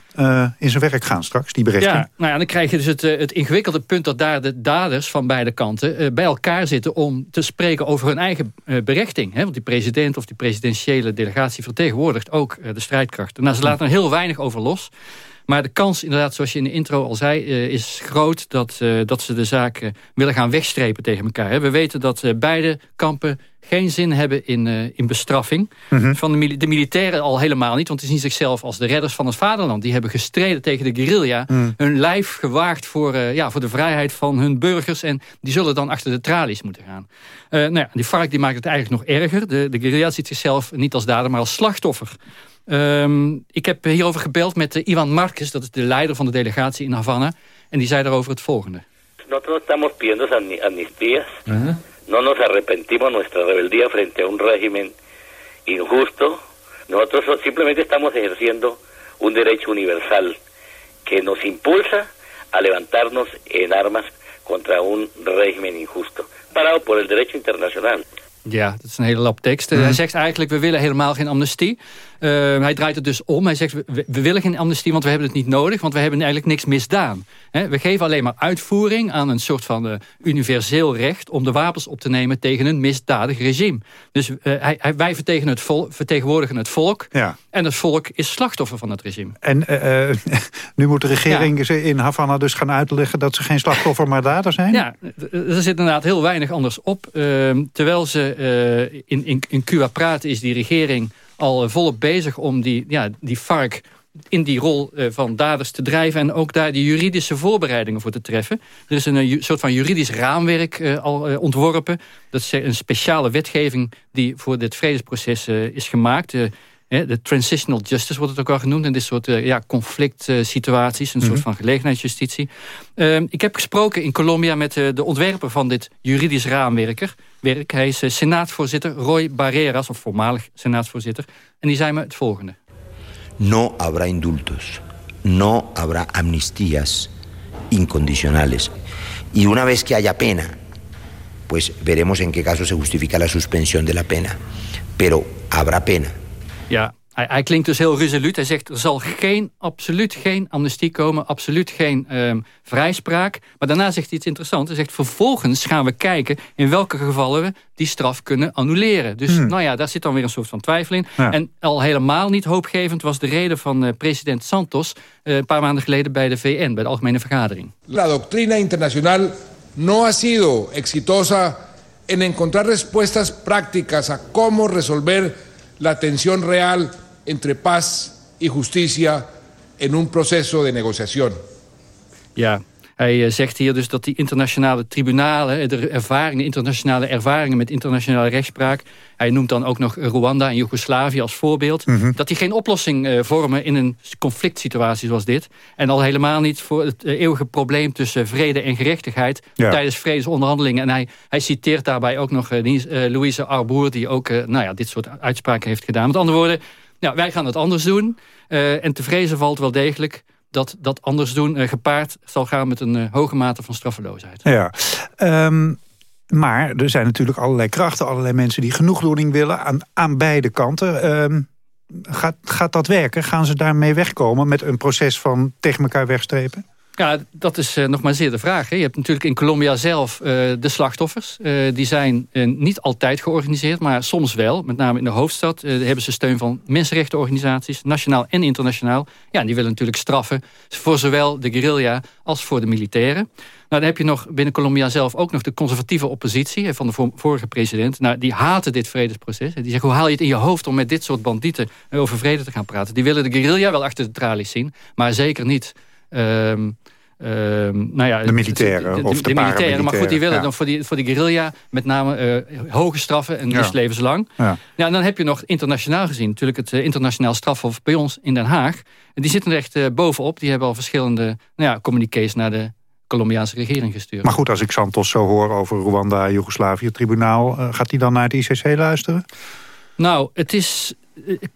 in zijn werk gaan straks, die berichting? Ja, nou ja, dan krijg je dus het, het ingewikkelde punt... dat daar de daders van beide kanten bij elkaar zitten... om te spreken over hun eigen eigen berechting. Hè? Want die president of die presidentiële delegatie vertegenwoordigt ook de strijdkrachten. Nou, ze laten er heel weinig over los. Maar de kans, inderdaad, zoals je in de intro al zei... is groot dat, dat ze de zaak willen gaan wegstrepen tegen elkaar. We weten dat beide kampen geen zin hebben in, in bestraffing. Mm Van de, de, militairen al helemaal niet, want die zien zichzelf als de redders van het vaderland. Die hebben gestreden tegen de guerrilla, mm. hun lijf gewaagd voor, ja, voor de vrijheid van hun burgers. En die zullen dan achter de tralies moeten gaan. Uh, nou ja, die FARC die maakt het eigenlijk nog erger. De, de guerrilla ziet zichzelf niet als dader, maar als slachtoffer. Um, ik heb hierover gebeld met Ivan Marquez, dat is de leider van de delegatie in Havana. En die zei daarover het volgende. Nosotros estamos pidiendo amnistías. Uh -huh. no nos arrepentimos nuestra rebeldía frente a un régimen injusto. Nosotros simplemente estamos ejerciendo un derecho universal que nos impulsa a levantarnos en armas contra un régimen injusto, parado por el derecho internacional. Ja, dat is een hele lap tekst. Mm. Hij zegt eigenlijk, we willen helemaal geen amnestie. Uh, hij draait het dus om. Hij zegt, we, we, willen geen amnestie, want we hebben het niet nodig. Want we hebben eigenlijk niks misdaan. He, we geven alleen maar uitvoering aan een soort van uh, universeel recht... om de wapens op te nemen tegen een misdadig regime. Dus uh, hij, hij, wij het vertegenwoordigen het volk. Ja. En het volk is slachtoffer van het regime. En nu moet de regering ja. in Havana dus gaan uitleggen... dat ze geen slachtoffer, maar dader zijn? Ja, er zit inderdaad heel weinig anders op. Ehm, terwijl ze in, in, in Cuba praten, is die regering al volop bezig om die, ja, die FARC in die rol uh, van daders te drijven... en ook daar die juridische voorbereidingen voor te treffen. Er is een, een soort van juridisch raamwerk al ontworpen. Dat is een speciale wetgeving die voor dit vredesproces is gemaakt. de transitional justice wordt het ook al genoemd... in dit soort ja, conflict situaties, een mm -hmm. soort van gelegenheidsjustitie. Ehm, ik heb gesproken in Colombia met de ontwerper van dit juridisch raamwerk. Hij is senaatvoorzitter Roy Barreras, of voormalig senaatsvoorzitter. En die zei me het volgende. no habrá indultos, no habrá amnistías incondicionales. Y una vez que haya pena, pues veremos en qué caso se justifica la suspensión de la pena. Pero habrá pena. Ja, Hij, hij, klinkt dus heel resoluut. Hij zegt er zal geen, absoluut geen amnestie komen. Absoluut geen um, vrijspraak. Maar daarna zegt hij iets interessants. Hij zegt vervolgens gaan we kijken in welke gevallen we die straf kunnen annuleren. Dus hmm. nou ja, daar zit dan weer een soort van twijfel in. Ja. En al helemaal niet hoopgevend was de reden van uh, president Santos... Uh, een paar maanden geleden bij de VN, bij de Algemene Vergadering. La doctrina internacional no ha sido exitosa en encontrar respuestas prácticas a cómo resolver la tensión real entre paz y justicia en un proceso de negociación. Ja, Hij eh, zegt hier dus dat die internationale tribunalen... de ervaringen, internationale ervaringen met internationale rechtspraak... hij noemt dan ook nog Rwanda en Joegoslavië als voorbeeld... Mhm. dat die geen oplossing uh, vormen in een conflict situatie zoals dit. En al helemaal niet voor het eeuwige probleem tussen vrede en gerechtigheid... tijdens vredesonderhandelingen. En hij, hij citeert daarbij ook nog Louise Arbour... die ook nou ja, dit soort uitspraken heeft gedaan. Met andere woorden, ja, wij gaan het anders doen. en te vrezen valt wel degelijk dat dat anders doen uh, gepaard zal gaan met een uh, hoge mate van straffeloosheid. Ja, um, maar er zijn natuurlijk allerlei krachten, allerlei mensen die genoegdoening willen aan, aan beide kanten. Um, gaat, gaat dat werken? Gaan ze daarmee wegkomen met een proces van tegen elkaar wegstrepen? Ja, dat is uh, nog maar zeer de vraag. Hè. Je hebt natuurlijk in Colombia zelf uh, de slachtoffers. Uh, die zijn niet altijd georganiseerd, maar soms wel. Met name in de hoofdstad hebben ze steun van mensenrechtenorganisaties, nationaal en internationaal. Ja, en die willen natuurlijk straffen voor zowel de guerrilla als voor de militairen. Nou, dan heb je nog binnen Colombia zelf ook nog de conservatieve oppositie van de vorige president. Nou, die haten dit vredesproces. Die zeggen, hoe haal je het in je hoofd om met dit soort bandieten over vrede te gaan praten? Die willen de guerrilla wel achter de tralies zien, maar zeker niet... Uh, nou ja, de militairen of de, de militairen. Maar goed, die willen dan voor die, voor die guerrilla met name uh, hoge straffen en dus levenslang. Ja. ja. en dan heb je nog internationaal gezien natuurlijk het uh, internationaal strafhof bij ons in Den Haag. En die zitten er echt uh, bovenop. Die hebben al verschillende nou ja, communiqués naar de Colombiaanse regering gestuurd. Maar goed, als ik Santos zo hoor over Rwanda, Joegoslavië, tribunaal... gaat hij dan naar het ICC luisteren? Nou, het is eh,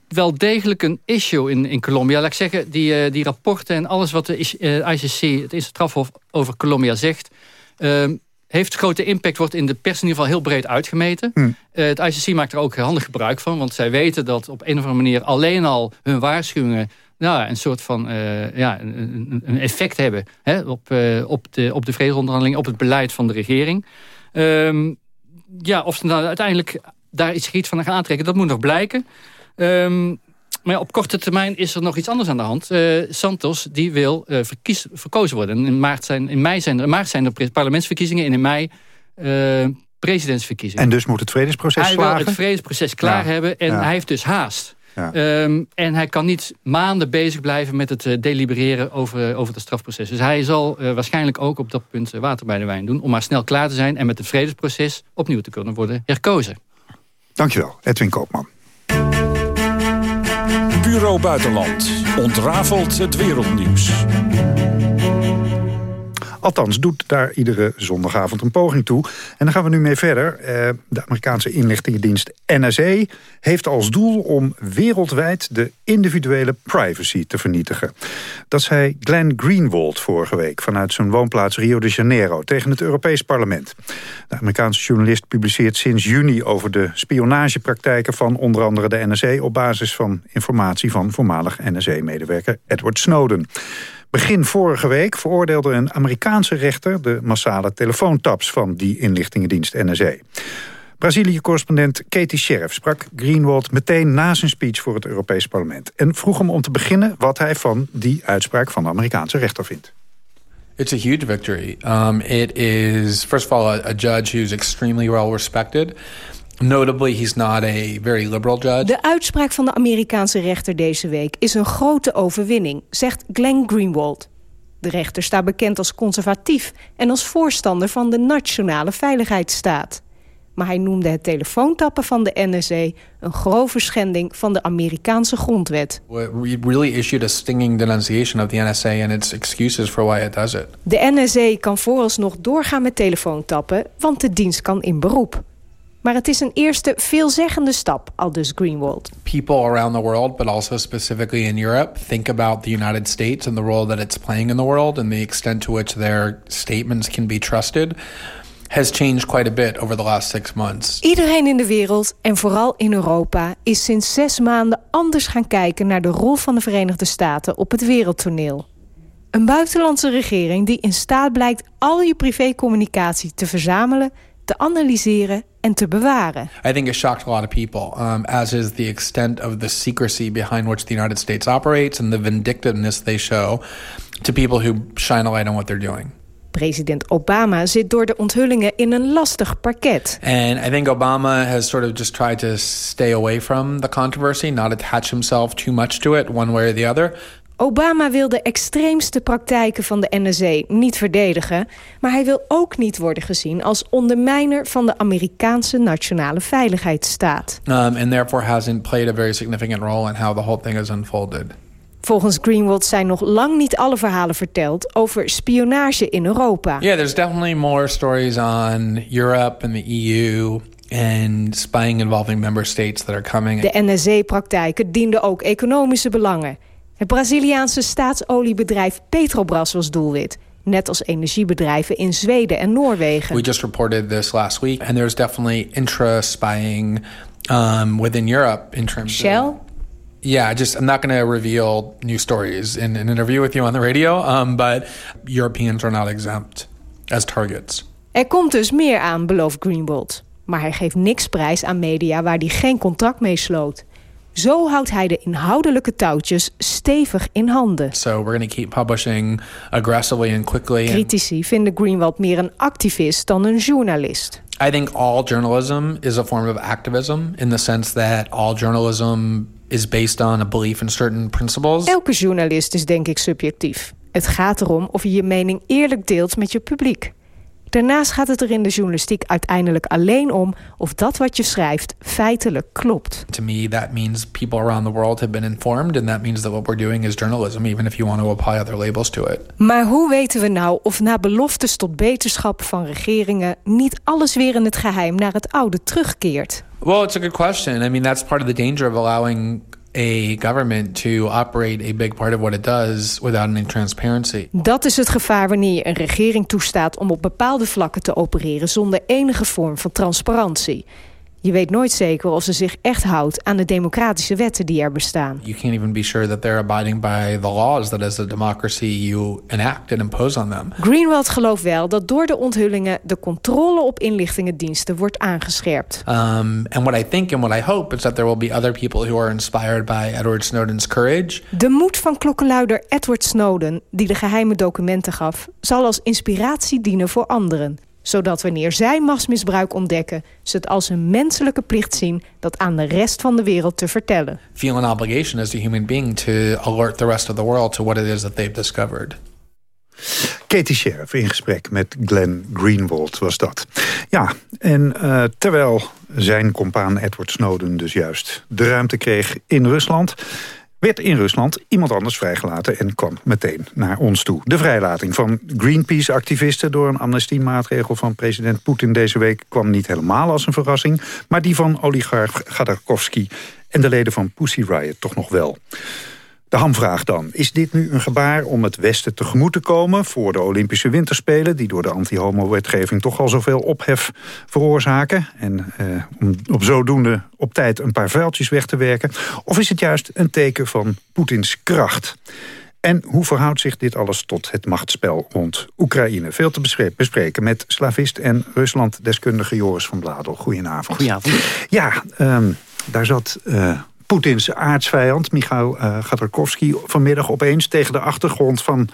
wel degelijk een issue in, in Colombia. Laat ik zeggen, die, uh, die rapporten en alles wat de ICC, het is strafhof over Colombia zegt... Uh, heeft grote impact, wordt in de pers in ieder geval heel breed uitgemeten. Hm. het ICC maakt er ook handig gebruik van, want zij weten dat op een of andere manier alleen al hun waarschuwingen nou, een soort van ja, een, een, effect hebben hè, op, op, de, op de vredesonderhandeling, op het beleid van de regering. Um, ja, of ze nou uiteindelijk daar iets, iets van gaan aantrekken, dat moet nog blijken. Um, maar ja, op korte termijn is er nog iets anders aan de hand. Uh, Santos die wil uh, verkies, verkozen worden. In, maart zijn, in, mei zijn er, in maart zijn er parlementsverkiezingen en in mei uh, presidentsverkiezingen. En dus moet het vredesproces hij slagen? Hij wil het vredesproces klaar hebben en hij heeft dus haast. Um, en hij kan niet maanden bezig blijven met het delibereren over, over het strafproces. Dus hij zal waarschijnlijk ook op dat punt water bij de wijn doen... om maar snel klaar te zijn en met het vredesproces opnieuw te kunnen worden herkozen. Dankjewel, Edwin Koopman. Bureau Buitenland ontrafelt het wereldnieuws. Althans, doet daar iedere zondagavond een poging toe. En daar gaan we nu mee verder. Eh, de Amerikaanse inlichtingendienst NSA heeft als doel om wereldwijd de individuele privacy te vernietigen. Dat zei Glenn Greenwald vorige week vanuit zijn woonplaats Rio de Janeiro tegen het Europees Parlement. De Amerikaanse journalist publiceert sinds juni over de spionagepraktijken van onder andere de NSA op basis van informatie van voormalig NSA-medewerker Edward Snowden. Begin vorige week veroordeelde een Amerikaanse rechter... de massale telefoontaps van die inlichtingendienst NSA. Brazilië-correspondent Katie Sheriff sprak Greenwald meteen na zijn speech voor het Europees Parlement. En vroeg hem om te beginnen wat hij van die uitspraak van de Amerikaanse rechter vindt. It's a huge victory. Um, it is, first of all, a, a judge who's extremely well respected. Notably, he's not a very liberal judge. De uitspraak van de Amerikaanse rechter deze week is een grote overwinning, zegt Glenn Greenwald. De rechter staat bekend als conservatief en als voorstander van de nationale veiligheidsstaat. Maar hij noemde het telefoontappen van de NSA een grove schending van de Amerikaanse grondwet. We really issued a stinging denunciation of the NSA and its excuses for why it does it. De NSA kan vooralsnog doorgaan met telefoontappen, want de dienst kan in beroep. Maar het is een eerste veelzeggende stap, aldus Greenwald. People around the world, but also specifically in Europe, think about the United States and the role that it's playing in the world and the extent to which their statements can be trusted has changed quite a bit over the last six months. Iedereen in de wereld en vooral in Europa is sinds zes maanden anders gaan kijken naar de rol van de Verenigde Staten op het wereldtoneel. Een buitenlandse regering die in staat blijkt al je privécommunicatie te verzamelen, te analyseren en te bewaren. I think it shocked a lot of people, um, as is the extent of the secrecy behind which the United States operates and the vindictiveness they show to people who shine a light on what they're doing. President Obama zit door de onthullingen in een lastig parket. And I think Obama has sort of just tried to stay away from the controversy, not attach himself too much to it one way or the other. Obama wil de extreemste praktijken van de NSA niet verdedigen... maar hij wil ook niet worden gezien als ondermijner... van de Amerikaanse nationale veiligheidsstaat. Um, and therefore hasn't played a very significant role in how the whole thing has unfolded. Volgens Greenwald zijn nog lang niet alle verhalen verteld... over spionage in Europa. Yeah, there's definitely more stories on Europe and the EU and spying involving member states that are coming. De NSA-praktijken dienden ook economische belangen. Het Braziliaanse staatsoliebedrijf Petrobras was doelwit. Net als energiebedrijven in Zweden en Noorwegen. We just reported this last week, and there's definitely intra-spying um, within Europe in terms Shell? of... Yeah, just I'm not going to reveal new stories in an interview with you on the radio, um, but Europeans are not exempt as targets. Er komt dus meer aan, belooft Greenwald. Maar hij geeft niks prijs aan media waar hij geen contract mee sloot. Zo houdt hij de inhoudelijke touwtjes stevig in handen. So we're going to keep publishing aggressively and quickly. Critici vinden Greenwald meer een activist dan een journalist. I think all journalism is a form of activism in the sense that all journalism is based on a belief in certain principles. Elke journalist is denk ik subjectief. Het gaat erom of je je mening eerlijk deelt met je publiek. Daarnaast gaat het er in de journalistiek uiteindelijk alleen om... of dat wat je schrijft feitelijk klopt. To me, that means people around the world have been informed, and that means that what we're doing is journalism, even if you want to apply other labels to it. Maar hoe weten we nou of na beloftes tot beterschap van regeringen... niet alles weer in het geheim naar het oude terugkeert? Well, it's a good question. I mean, that's part of the danger of allowing a government to operate a big part of what it does without any transparency. Dat is het gevaar wanneer je een regering toestaat... om op bepaalde vlakken te opereren zonder enige vorm van transparantie. Je weet nooit zeker of ze zich echt houdt aan de democratische wetten die er bestaan. You can't even be sure that they're abiding by the laws that as a democracy you enact and impose on them. Greenwald gelooft wel dat door de onthullingen... de controle op inlichtingendiensten wordt aangescherpt. Um, and what I think and what I hope is that there will be other people who are inspired by Edward Snowden's courage. De moed van klokkenluider Edward Snowden, die de geheime documenten gaf... zal als inspiratie dienen voor anderen zodat wanneer zij machtsmisbruik ontdekken... ze het als een menselijke plicht zien dat aan de rest van de wereld te vertellen. Feel an obligation as a human being to alert the rest of the world to what it is that they've discovered. Katie Sheriff in gesprek met Glenn Greenwald was dat. Ja, en uh, terwijl zijn compaan Edward Snowden dus juist de ruimte kreeg in Rusland werd in Rusland iemand anders vrijgelaten en kwam meteen naar ons toe. De vrijlating van Greenpeace-activisten door een amnestiemaatregel van president Poetin deze week kwam niet helemaal als een verrassing, maar die van oligarch Gadorkovsky en de leden van Pussy Riot toch nog wel. De hamvraag dan. Is dit nu een gebaar om het Westen tegemoet te komen... voor de Olympische Winterspelen... die door de anti-homo-wetgeving toch al zoveel ophef veroorzaken... en eh, om op zodoende op tijd een paar vuiltjes weg te werken? Of is het juist een teken van Poetins kracht? En hoe verhoudt zich dit alles tot het machtsspel rond Oekraïne? Veel te bespreken met slavist en Rusland-deskundige Joris van Bladel. Goedenavond. Goedenavond. Ja, um, daar zat... Uh, Poetins aardsvijand, Michail uh, vanmiddag opeens tegen de achtergrond van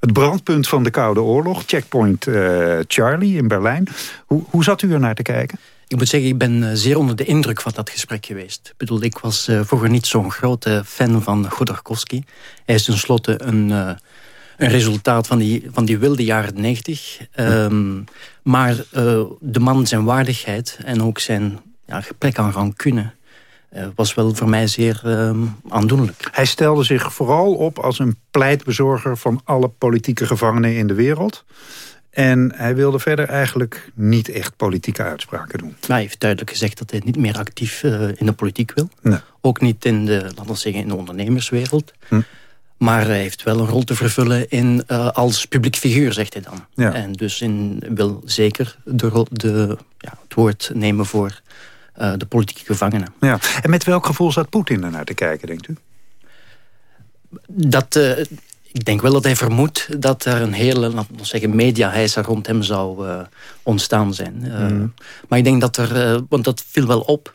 het brandpunt van de Koude Oorlog... Checkpoint uh, Charlie in Berlijn. Hoe, hoe zat u er naar te kijken? Ik moet zeggen, ik ben uh, zeer onder de indruk van dat gesprek geweest. Ik bedoel, ik was vroeger niet zo'n grote fan van Godorkovsky. Hij is tenslotte een, een resultaat van die, van die wilde jaren negentig. Um, maar de man zijn waardigheid en ook zijn ja, gebrek aan rancune... Uh, was wel voor mij zeer uh, aandoenlijk. Hij stelde zich vooral op als een pleitbezorger... van alle politieke gevangenen in de wereld. En hij wilde verder eigenlijk niet echt politieke uitspraken doen. Maar hij heeft duidelijk gezegd dat hij niet meer actief uh, in de politiek wil. Nee. Ook niet in de, laten we zeggen, in de ondernemerswereld. Hm. Maar hij heeft wel een rol te vervullen in, uh, als publiek figuur, zegt hij dan. Ja. En dus in, wil zeker de, de, ja, het woord nemen voor uh, de politieke gevangenen. Ja. En met welk gevoel zat Poetin er naar te kijken, denkt u? Dat, uh, ik denk wel dat hij vermoedt dat er een hele laten we zeggen, media-heisa rond hem zou uh, ontstaan zijn. Mm. Maar ik denk dat er, want dat viel wel op,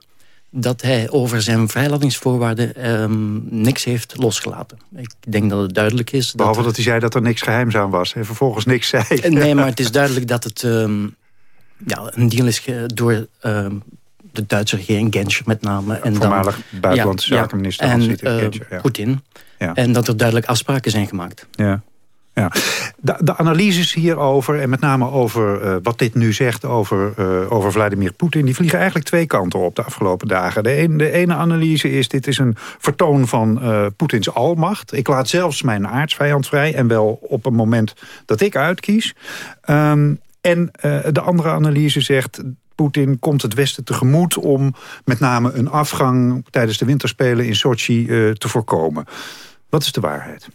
dat hij over zijn vrijlatingsvoorwaarden um, niks heeft losgelaten. Ik denk dat het duidelijk is... Behalve dat, dat hij zei dat er niks geheim aan was en vervolgens niks zei. Nee, maar het is duidelijk dat het um, ja, een deal is door... Um, de Duitse regering, Genscher met name. En Voormalig buitenlandse ja, zakenminister. Ja, en Genscher, ja. Poetin. En dat er duidelijk afspraken zijn gemaakt. Ja. Ja. De, de, analyses hierover, en met name over uh, wat dit nu zegt over, uh, over Vladimir Poetin... die vliegen eigenlijk twee kanten op de afgelopen dagen. De, een, de ene analyse is, dit is een vertoon van uh, Poetins almacht. Ik laat zelfs mijn aardsvijand vrij en wel op een moment dat ik uitkies. Um, en de andere analyse zegt... Poetin komt het Westen tegemoet om met name een afgang... tijdens de winterspelen in Sochi te voorkomen. Wat is de waarheid?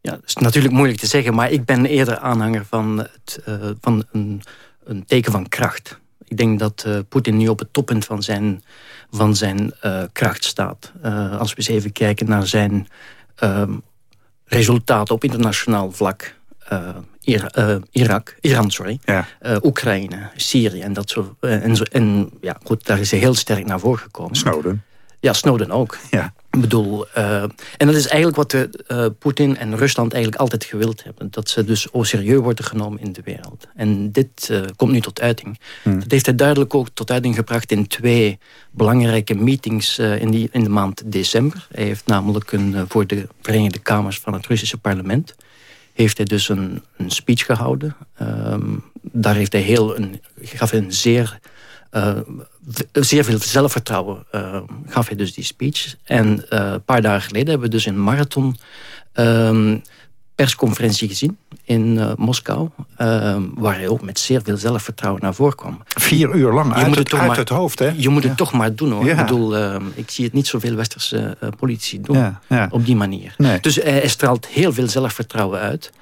Ja, dat is natuurlijk moeilijk te zeggen, maar ik ben eerder aanhanger van, het, uh, van een, een, teken van kracht. Ik denk dat Poetin nu op het toppunt van zijn, van zijn kracht staat. als we eens even kijken naar zijn ehm, resultaten op internationaal vlak. Irak, Iran, sorry, ja. Oekraïne, Syrië en dat soort. en, zo, en ja, goed, daar is hij heel sterk naar voren gekomen. Snowden. Ja, Snowden ook. Ja. Ik bedoel, uh, en dat is eigenlijk wat de, uh, Poetin en Rusland eigenlijk altijd gewild hebben. Dat ze dus au serieus worden genomen in de wereld. En dit uh, komt nu tot uiting. Hmm. Dat heeft hij duidelijk ook tot uiting gebracht in twee belangrijke meetings in, die, in de maand december. Hij heeft namelijk een, voor de Verenigde Kamers van het Russische parlement... heeft hij dus een, een speech gehouden. Um, daar heeft hij heel een, gaf hij een zeer uh, zeer veel zelfvertrouwen uh, gaf hij dus die speech. En uh, een paar dagen geleden hebben we dus een marathon um, persconferentie gezien in uh, Moskou. waar hij ook met zeer veel zelfvertrouwen naar voren kwam. Vier uur lang, je uit, moet het, uit maar, het hoofd, hè? Je moet het toch maar doen, hoor. Ja. Ik bedoel, ik zie het niet zoveel westerse politici doen ja, op die manier. Nee. Dus hij straalt heel veel zelfvertrouwen uit.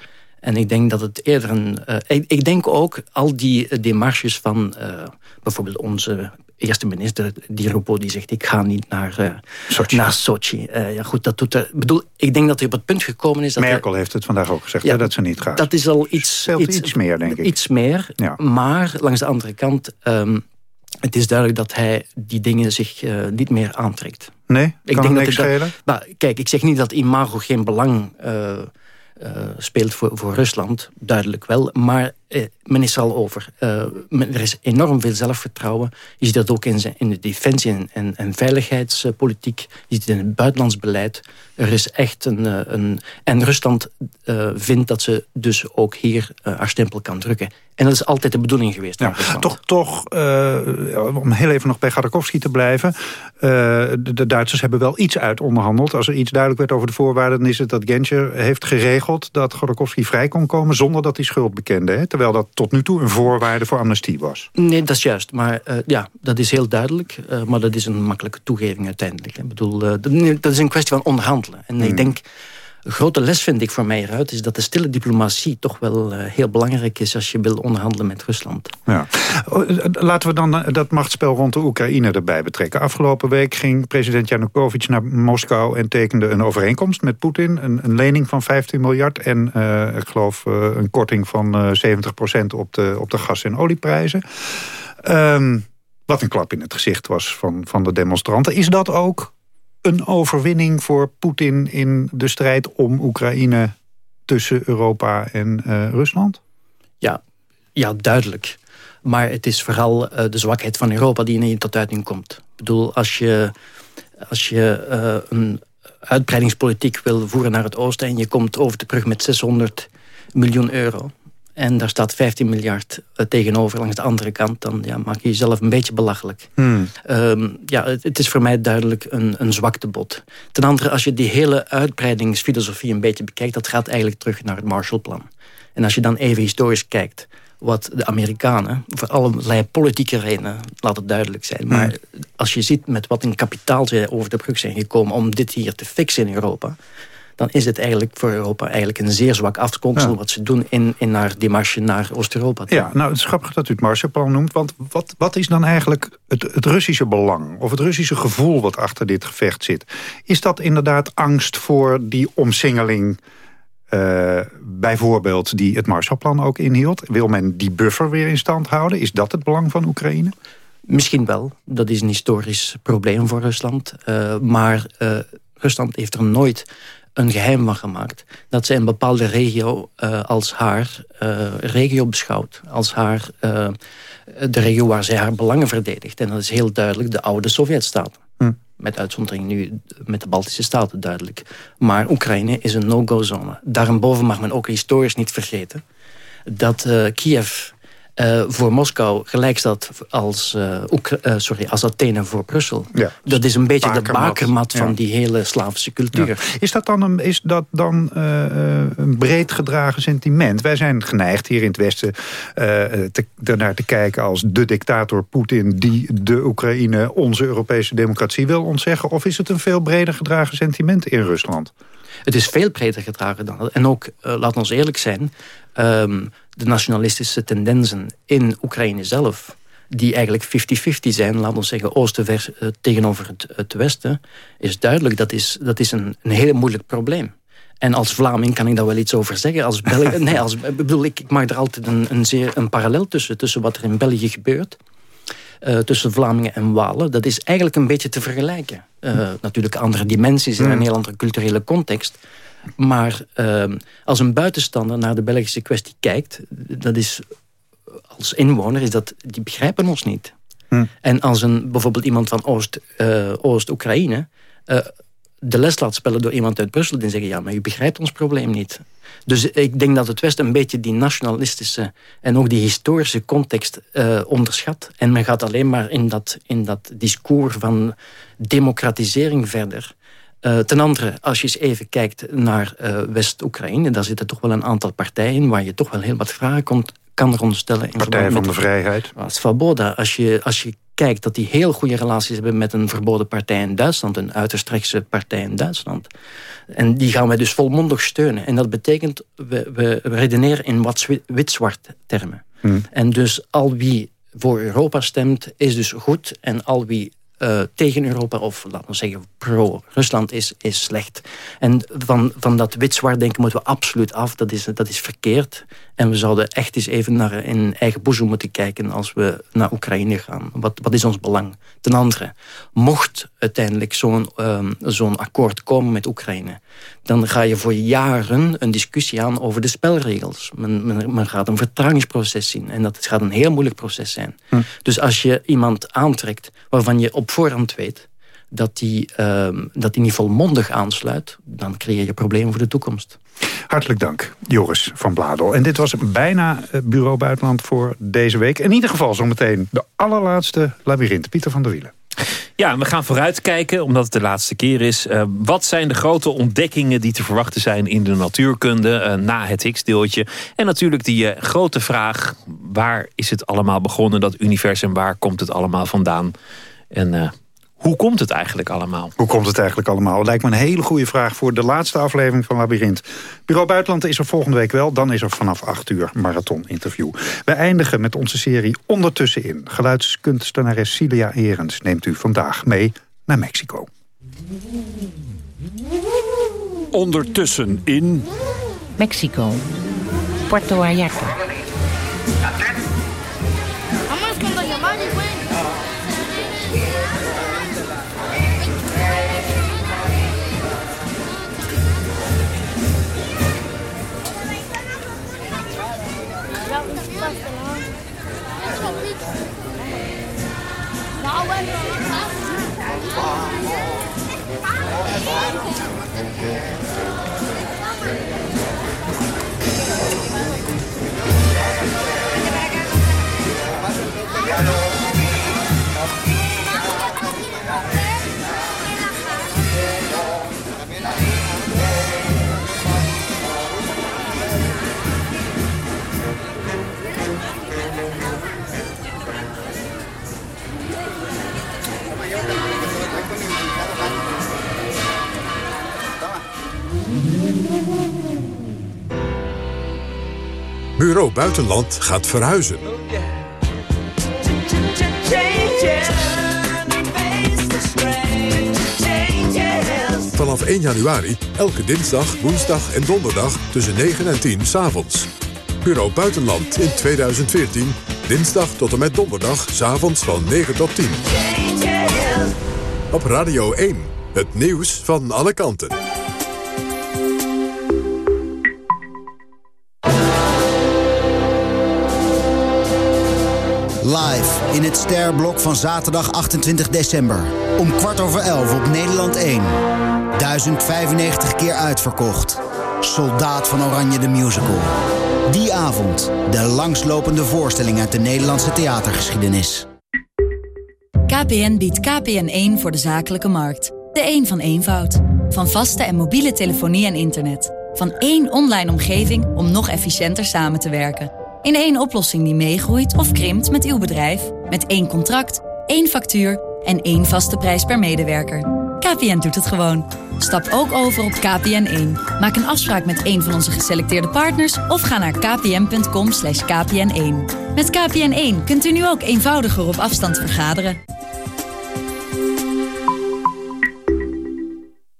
En ik denk dat het eerder een... ik, ik, denk ook al die demarches van bijvoorbeeld onze eerste minister Di Rupo die zegt ik ga niet naar uh, Sochi. Naar Sochi. Uh, ja, goed, dat doet er, bedoel, ik denk dat hij op het punt gekomen is... Dat Merkel hij, heeft het vandaag ook gezegd, ja, hè, dat ze niet gaat. Dat is al iets... Iets, iets, meer, denk ik. Iets meer, ja. maar langs de andere kant... Um, het is duidelijk dat hij die dingen zich uh, niet meer aantrekt. Nee, ik kan denk dat dat schelen? maar, kijk, ik zeg niet dat imago geen belang uh, speelt voor, voor Rusland, duidelijk wel. Maar uh, men is al over. Uh, men, er is enorm veel zelfvertrouwen. Je ziet dat ook in, zijn, in de defensie- en, en, en, veiligheidspolitiek. Je ziet het in het buitenlands beleid. Er is echt een... een en Rusland vindt dat ze dus ook hier haar stempel kan drukken. En dat is altijd de bedoeling geweest. Ja, toch, toch om heel even nog bij Gadakowski te blijven. de, de Duitsers hebben wel iets uit onderhandeld. Als er iets duidelijk werd over de voorwaarden... dan is het dat Genscher heeft geregeld dat Godorkovsky vrij kon komen... zonder dat hij schuld bekende. Hè? Terwijl dat tot nu toe een voorwaarde voor amnestie was. Nee, dat is juist. Maar uh, ja, dat is heel duidelijk. Uh, maar dat is een makkelijke toegeving uiteindelijk. Ik bedoel, uh, dat is een kwestie van onderhandelen. En Hmm. ik denk... Grote les vind ik voor mij eruit... is dat de stille diplomatie toch wel uh, heel belangrijk is... als je wil onderhandelen met Rusland. Ja. Laten we dan dat machtsspel rond de Oekraïne erbij betrekken. Afgelopen week ging president Janukovic naar Moskou... en tekende een overeenkomst met Poetin. Een, lening van 15 miljard en uh, ik geloof uh, een korting van 70% op de, op de gas- en olieprijzen. Um, wat een klap in het gezicht was van, van de demonstranten. Is dat ook een overwinning voor Poetin in de strijd om Oekraïne tussen Europa en uh, Rusland? Ja, ja, duidelijk. Maar het is vooral uh, de zwakheid van Europa die in tot uiting komt. Ik bedoel, als je, als je uh, een uitbreidingspolitiek wil voeren naar het oosten... en je komt over de brug met 600 miljoen euro... en daar staat 15 miljard tegenover langs de andere kant... dan ja, maak je jezelf een beetje belachelijk. Hmm. Um, ja, het, het, is voor mij duidelijk een, een zwaktebod. Ten andere, als je die hele uitbreidingsfilosofie een beetje bekijkt... dat gaat eigenlijk terug naar het Marshallplan. En als je dan even historisch kijkt wat de Amerikanen, voor allerlei politieke redenen, laat het duidelijk zijn. Maar mm. als je ziet met wat een kapitaal ze over de brug zijn gekomen om dit hier te fixen in Europa, dan is het eigenlijk voor Europa eigenlijk een zeer zwak afkomstel... Ja. wat ze doen in, in naar die marge naar Oost-Europa. Ja, nou, het is grappig dat u het Marshallplan noemt. Want wat, wat is dan eigenlijk het, het Russische belang... of het Russische gevoel wat achter dit gevecht zit? Is dat inderdaad angst voor die omsingeling... Uh, bijvoorbeeld die het Marshallplan ook inhield? Wil men die buffer weer in stand houden? Is dat het belang van Oekraïne? Misschien wel. Dat is een historisch probleem voor Rusland. Uh, maar uh, Rusland heeft er nooit een geheim van gemaakt... dat ze een bepaalde regio als haar regio beschouwt. Als haar, de regio waar zij haar belangen verdedigt. En dat is heel duidelijk de oude Sovjetstaat. Hm. Met uitzondering nu met de Baltische Staten duidelijk. Maar Oekraïne is een no-go-zone. Daarboven mag men ook historisch niet vergeten... dat Kiev uh, voor Moskou gelijk staat als, uh, uh, sorry, als Athene voor Brussel. Ja, dat is een beetje de bakermat van die hele Slavische cultuur. Ja. Is dat dan, een, is dat dan een breed gedragen sentiment? Wij zijn geneigd hier in het Westen te, ernaar te kijken als de dictator Poetin... die de Oekraïne onze Europese democratie wil ontzeggen? Of is het een veel breder gedragen sentiment in Rusland? Het is veel breder gedragen dan dat. En ook, laat ons eerlijk zijn... Um, de nationalistische tendensen in Oekraïne zelf die eigenlijk 50-50 zijn, laten we zeggen oosten vers, uh, tegenover het, het, westen, is duidelijk, dat is, dat is een, een heel moeilijk probleem. En als Vlaming kan ik daar wel iets over zeggen. Als Belg, nee, als, bedoel, ik, ik maak er altijd een, een, zeer, een parallel tussen, tussen wat er in België gebeurt. Uh, tussen Vlamingen en Walen. Dat is eigenlijk een beetje te vergelijken. Uh, natuurlijk andere dimensies en een heel andere culturele context. Maar uh, als een buitenstander naar de Belgische kwestie kijkt... dat is als inwoner, is dat, die begrijpen ons niet. Hm. En als een, bijvoorbeeld iemand van Oost-Oekraïne... Uh, Oost uh, de les laat spelen door iemand uit Brussel... die zeggen, ja, maar u begrijpt ons probleem niet. Dus ik denk dat het Westen een beetje die nationalistische... en ook die historische context uh, onderschat. En men gaat alleen maar in dat, in dat discours van democratisering verder... Uh, ten andere, als je eens even kijkt naar uh, West-Oekraïne... daar zitten toch wel een aantal partijen waar je toch wel heel wat vragen komt, kan rondstellen. Partij van de Vrijheid. Svoboda. Als je, als je kijkt dat die heel goede relaties hebben... met een verboden partij in Duitsland. Een uiterst rechtse partij in Duitsland. En die gaan wij dus volmondig steunen. En dat betekent, we, we redeneren in wat wit-zwart termen. Hmm. En dus al wie voor Europa stemt, is dus goed. En al wie uh, tegen Europa of laten we zeggen pro-Rusland is, is slecht. En van, van dat wit-zwart denken moeten we absoluut af. Dat is, dat is verkeerd. En we zouden echt eens even naar in eigen boezem moeten kijken als we naar Oekraïne gaan. Wat, wat is ons belang? Ten andere, mocht uiteindelijk zo'n um, zo'n akkoord komen met Oekraïne, dan ga je voor jaren een discussie aan over de spelregels. Men, men, men gaat een vertragingsproces zien en dat gaat een heel moeilijk proces zijn. Hm. Dus als je iemand aantrekt waarvan je op voorhand weet dat die, uh, dat die niet volmondig aansluit, dan creëer je problemen voor de toekomst. Hartelijk dank, Joris van Bladel. En dit was bijna Bureau Buitenland voor deze week. In ieder geval zometeen de allerlaatste labyrint. Pieter van der Wielen. Ja, we gaan vooruitkijken, omdat het de laatste keer is. Uh, wat zijn de grote ontdekkingen die te verwachten zijn in de natuurkunde uh, na het Higgs-deeltje? En natuurlijk die uh, grote vraag, waar is het allemaal begonnen, dat universum, waar komt het allemaal vandaan? En hoe komt het eigenlijk allemaal? Hoe komt het eigenlijk allemaal? Lijkt me een hele goede vraag voor de laatste aflevering van Labyrinth. Bureau Buitenland is er volgende week wel. Dan is er vanaf 8 uur marathon-interview. We eindigen met onze serie Ondertussen in. Geluidskunstenares Cilia Erens neemt u vandaag mee naar Mexico. Ondertussen in... Mexico. Puerto Vallarta. Power. Bureau Buitenland gaat verhuizen. Vanaf 1 januari, elke dinsdag, woensdag en donderdag tussen 9 en 10 s'avonds. Bureau Buitenland in 2014, dinsdag tot en met donderdag, s'avonds van 9 tot 10. Op Radio 1, het nieuws van alle kanten. In het Sterblok van zaterdag 28 december. Om kwart over elf op Nederland 1. 1095 keer uitverkocht. Soldaat van Oranje de Musical. Die avond de langslopende voorstelling uit de Nederlandse theatergeschiedenis. KPN biedt KPN1 voor de zakelijke markt. De een van eenvoud. Van vaste en mobiele telefonie en internet. Van één online omgeving om nog efficiënter samen te werken. In één oplossing die meegroeit of krimpt met uw bedrijf. Met één contract, één factuur en één vaste prijs per medewerker. KPN doet het gewoon. Stap ook over op KPN1. Maak een afspraak met een van onze geselecteerde partners... of ga naar kpn.com kpn1. Met KPN1 kunt u nu ook eenvoudiger op afstand vergaderen.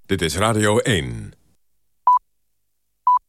Dit is Radio 1.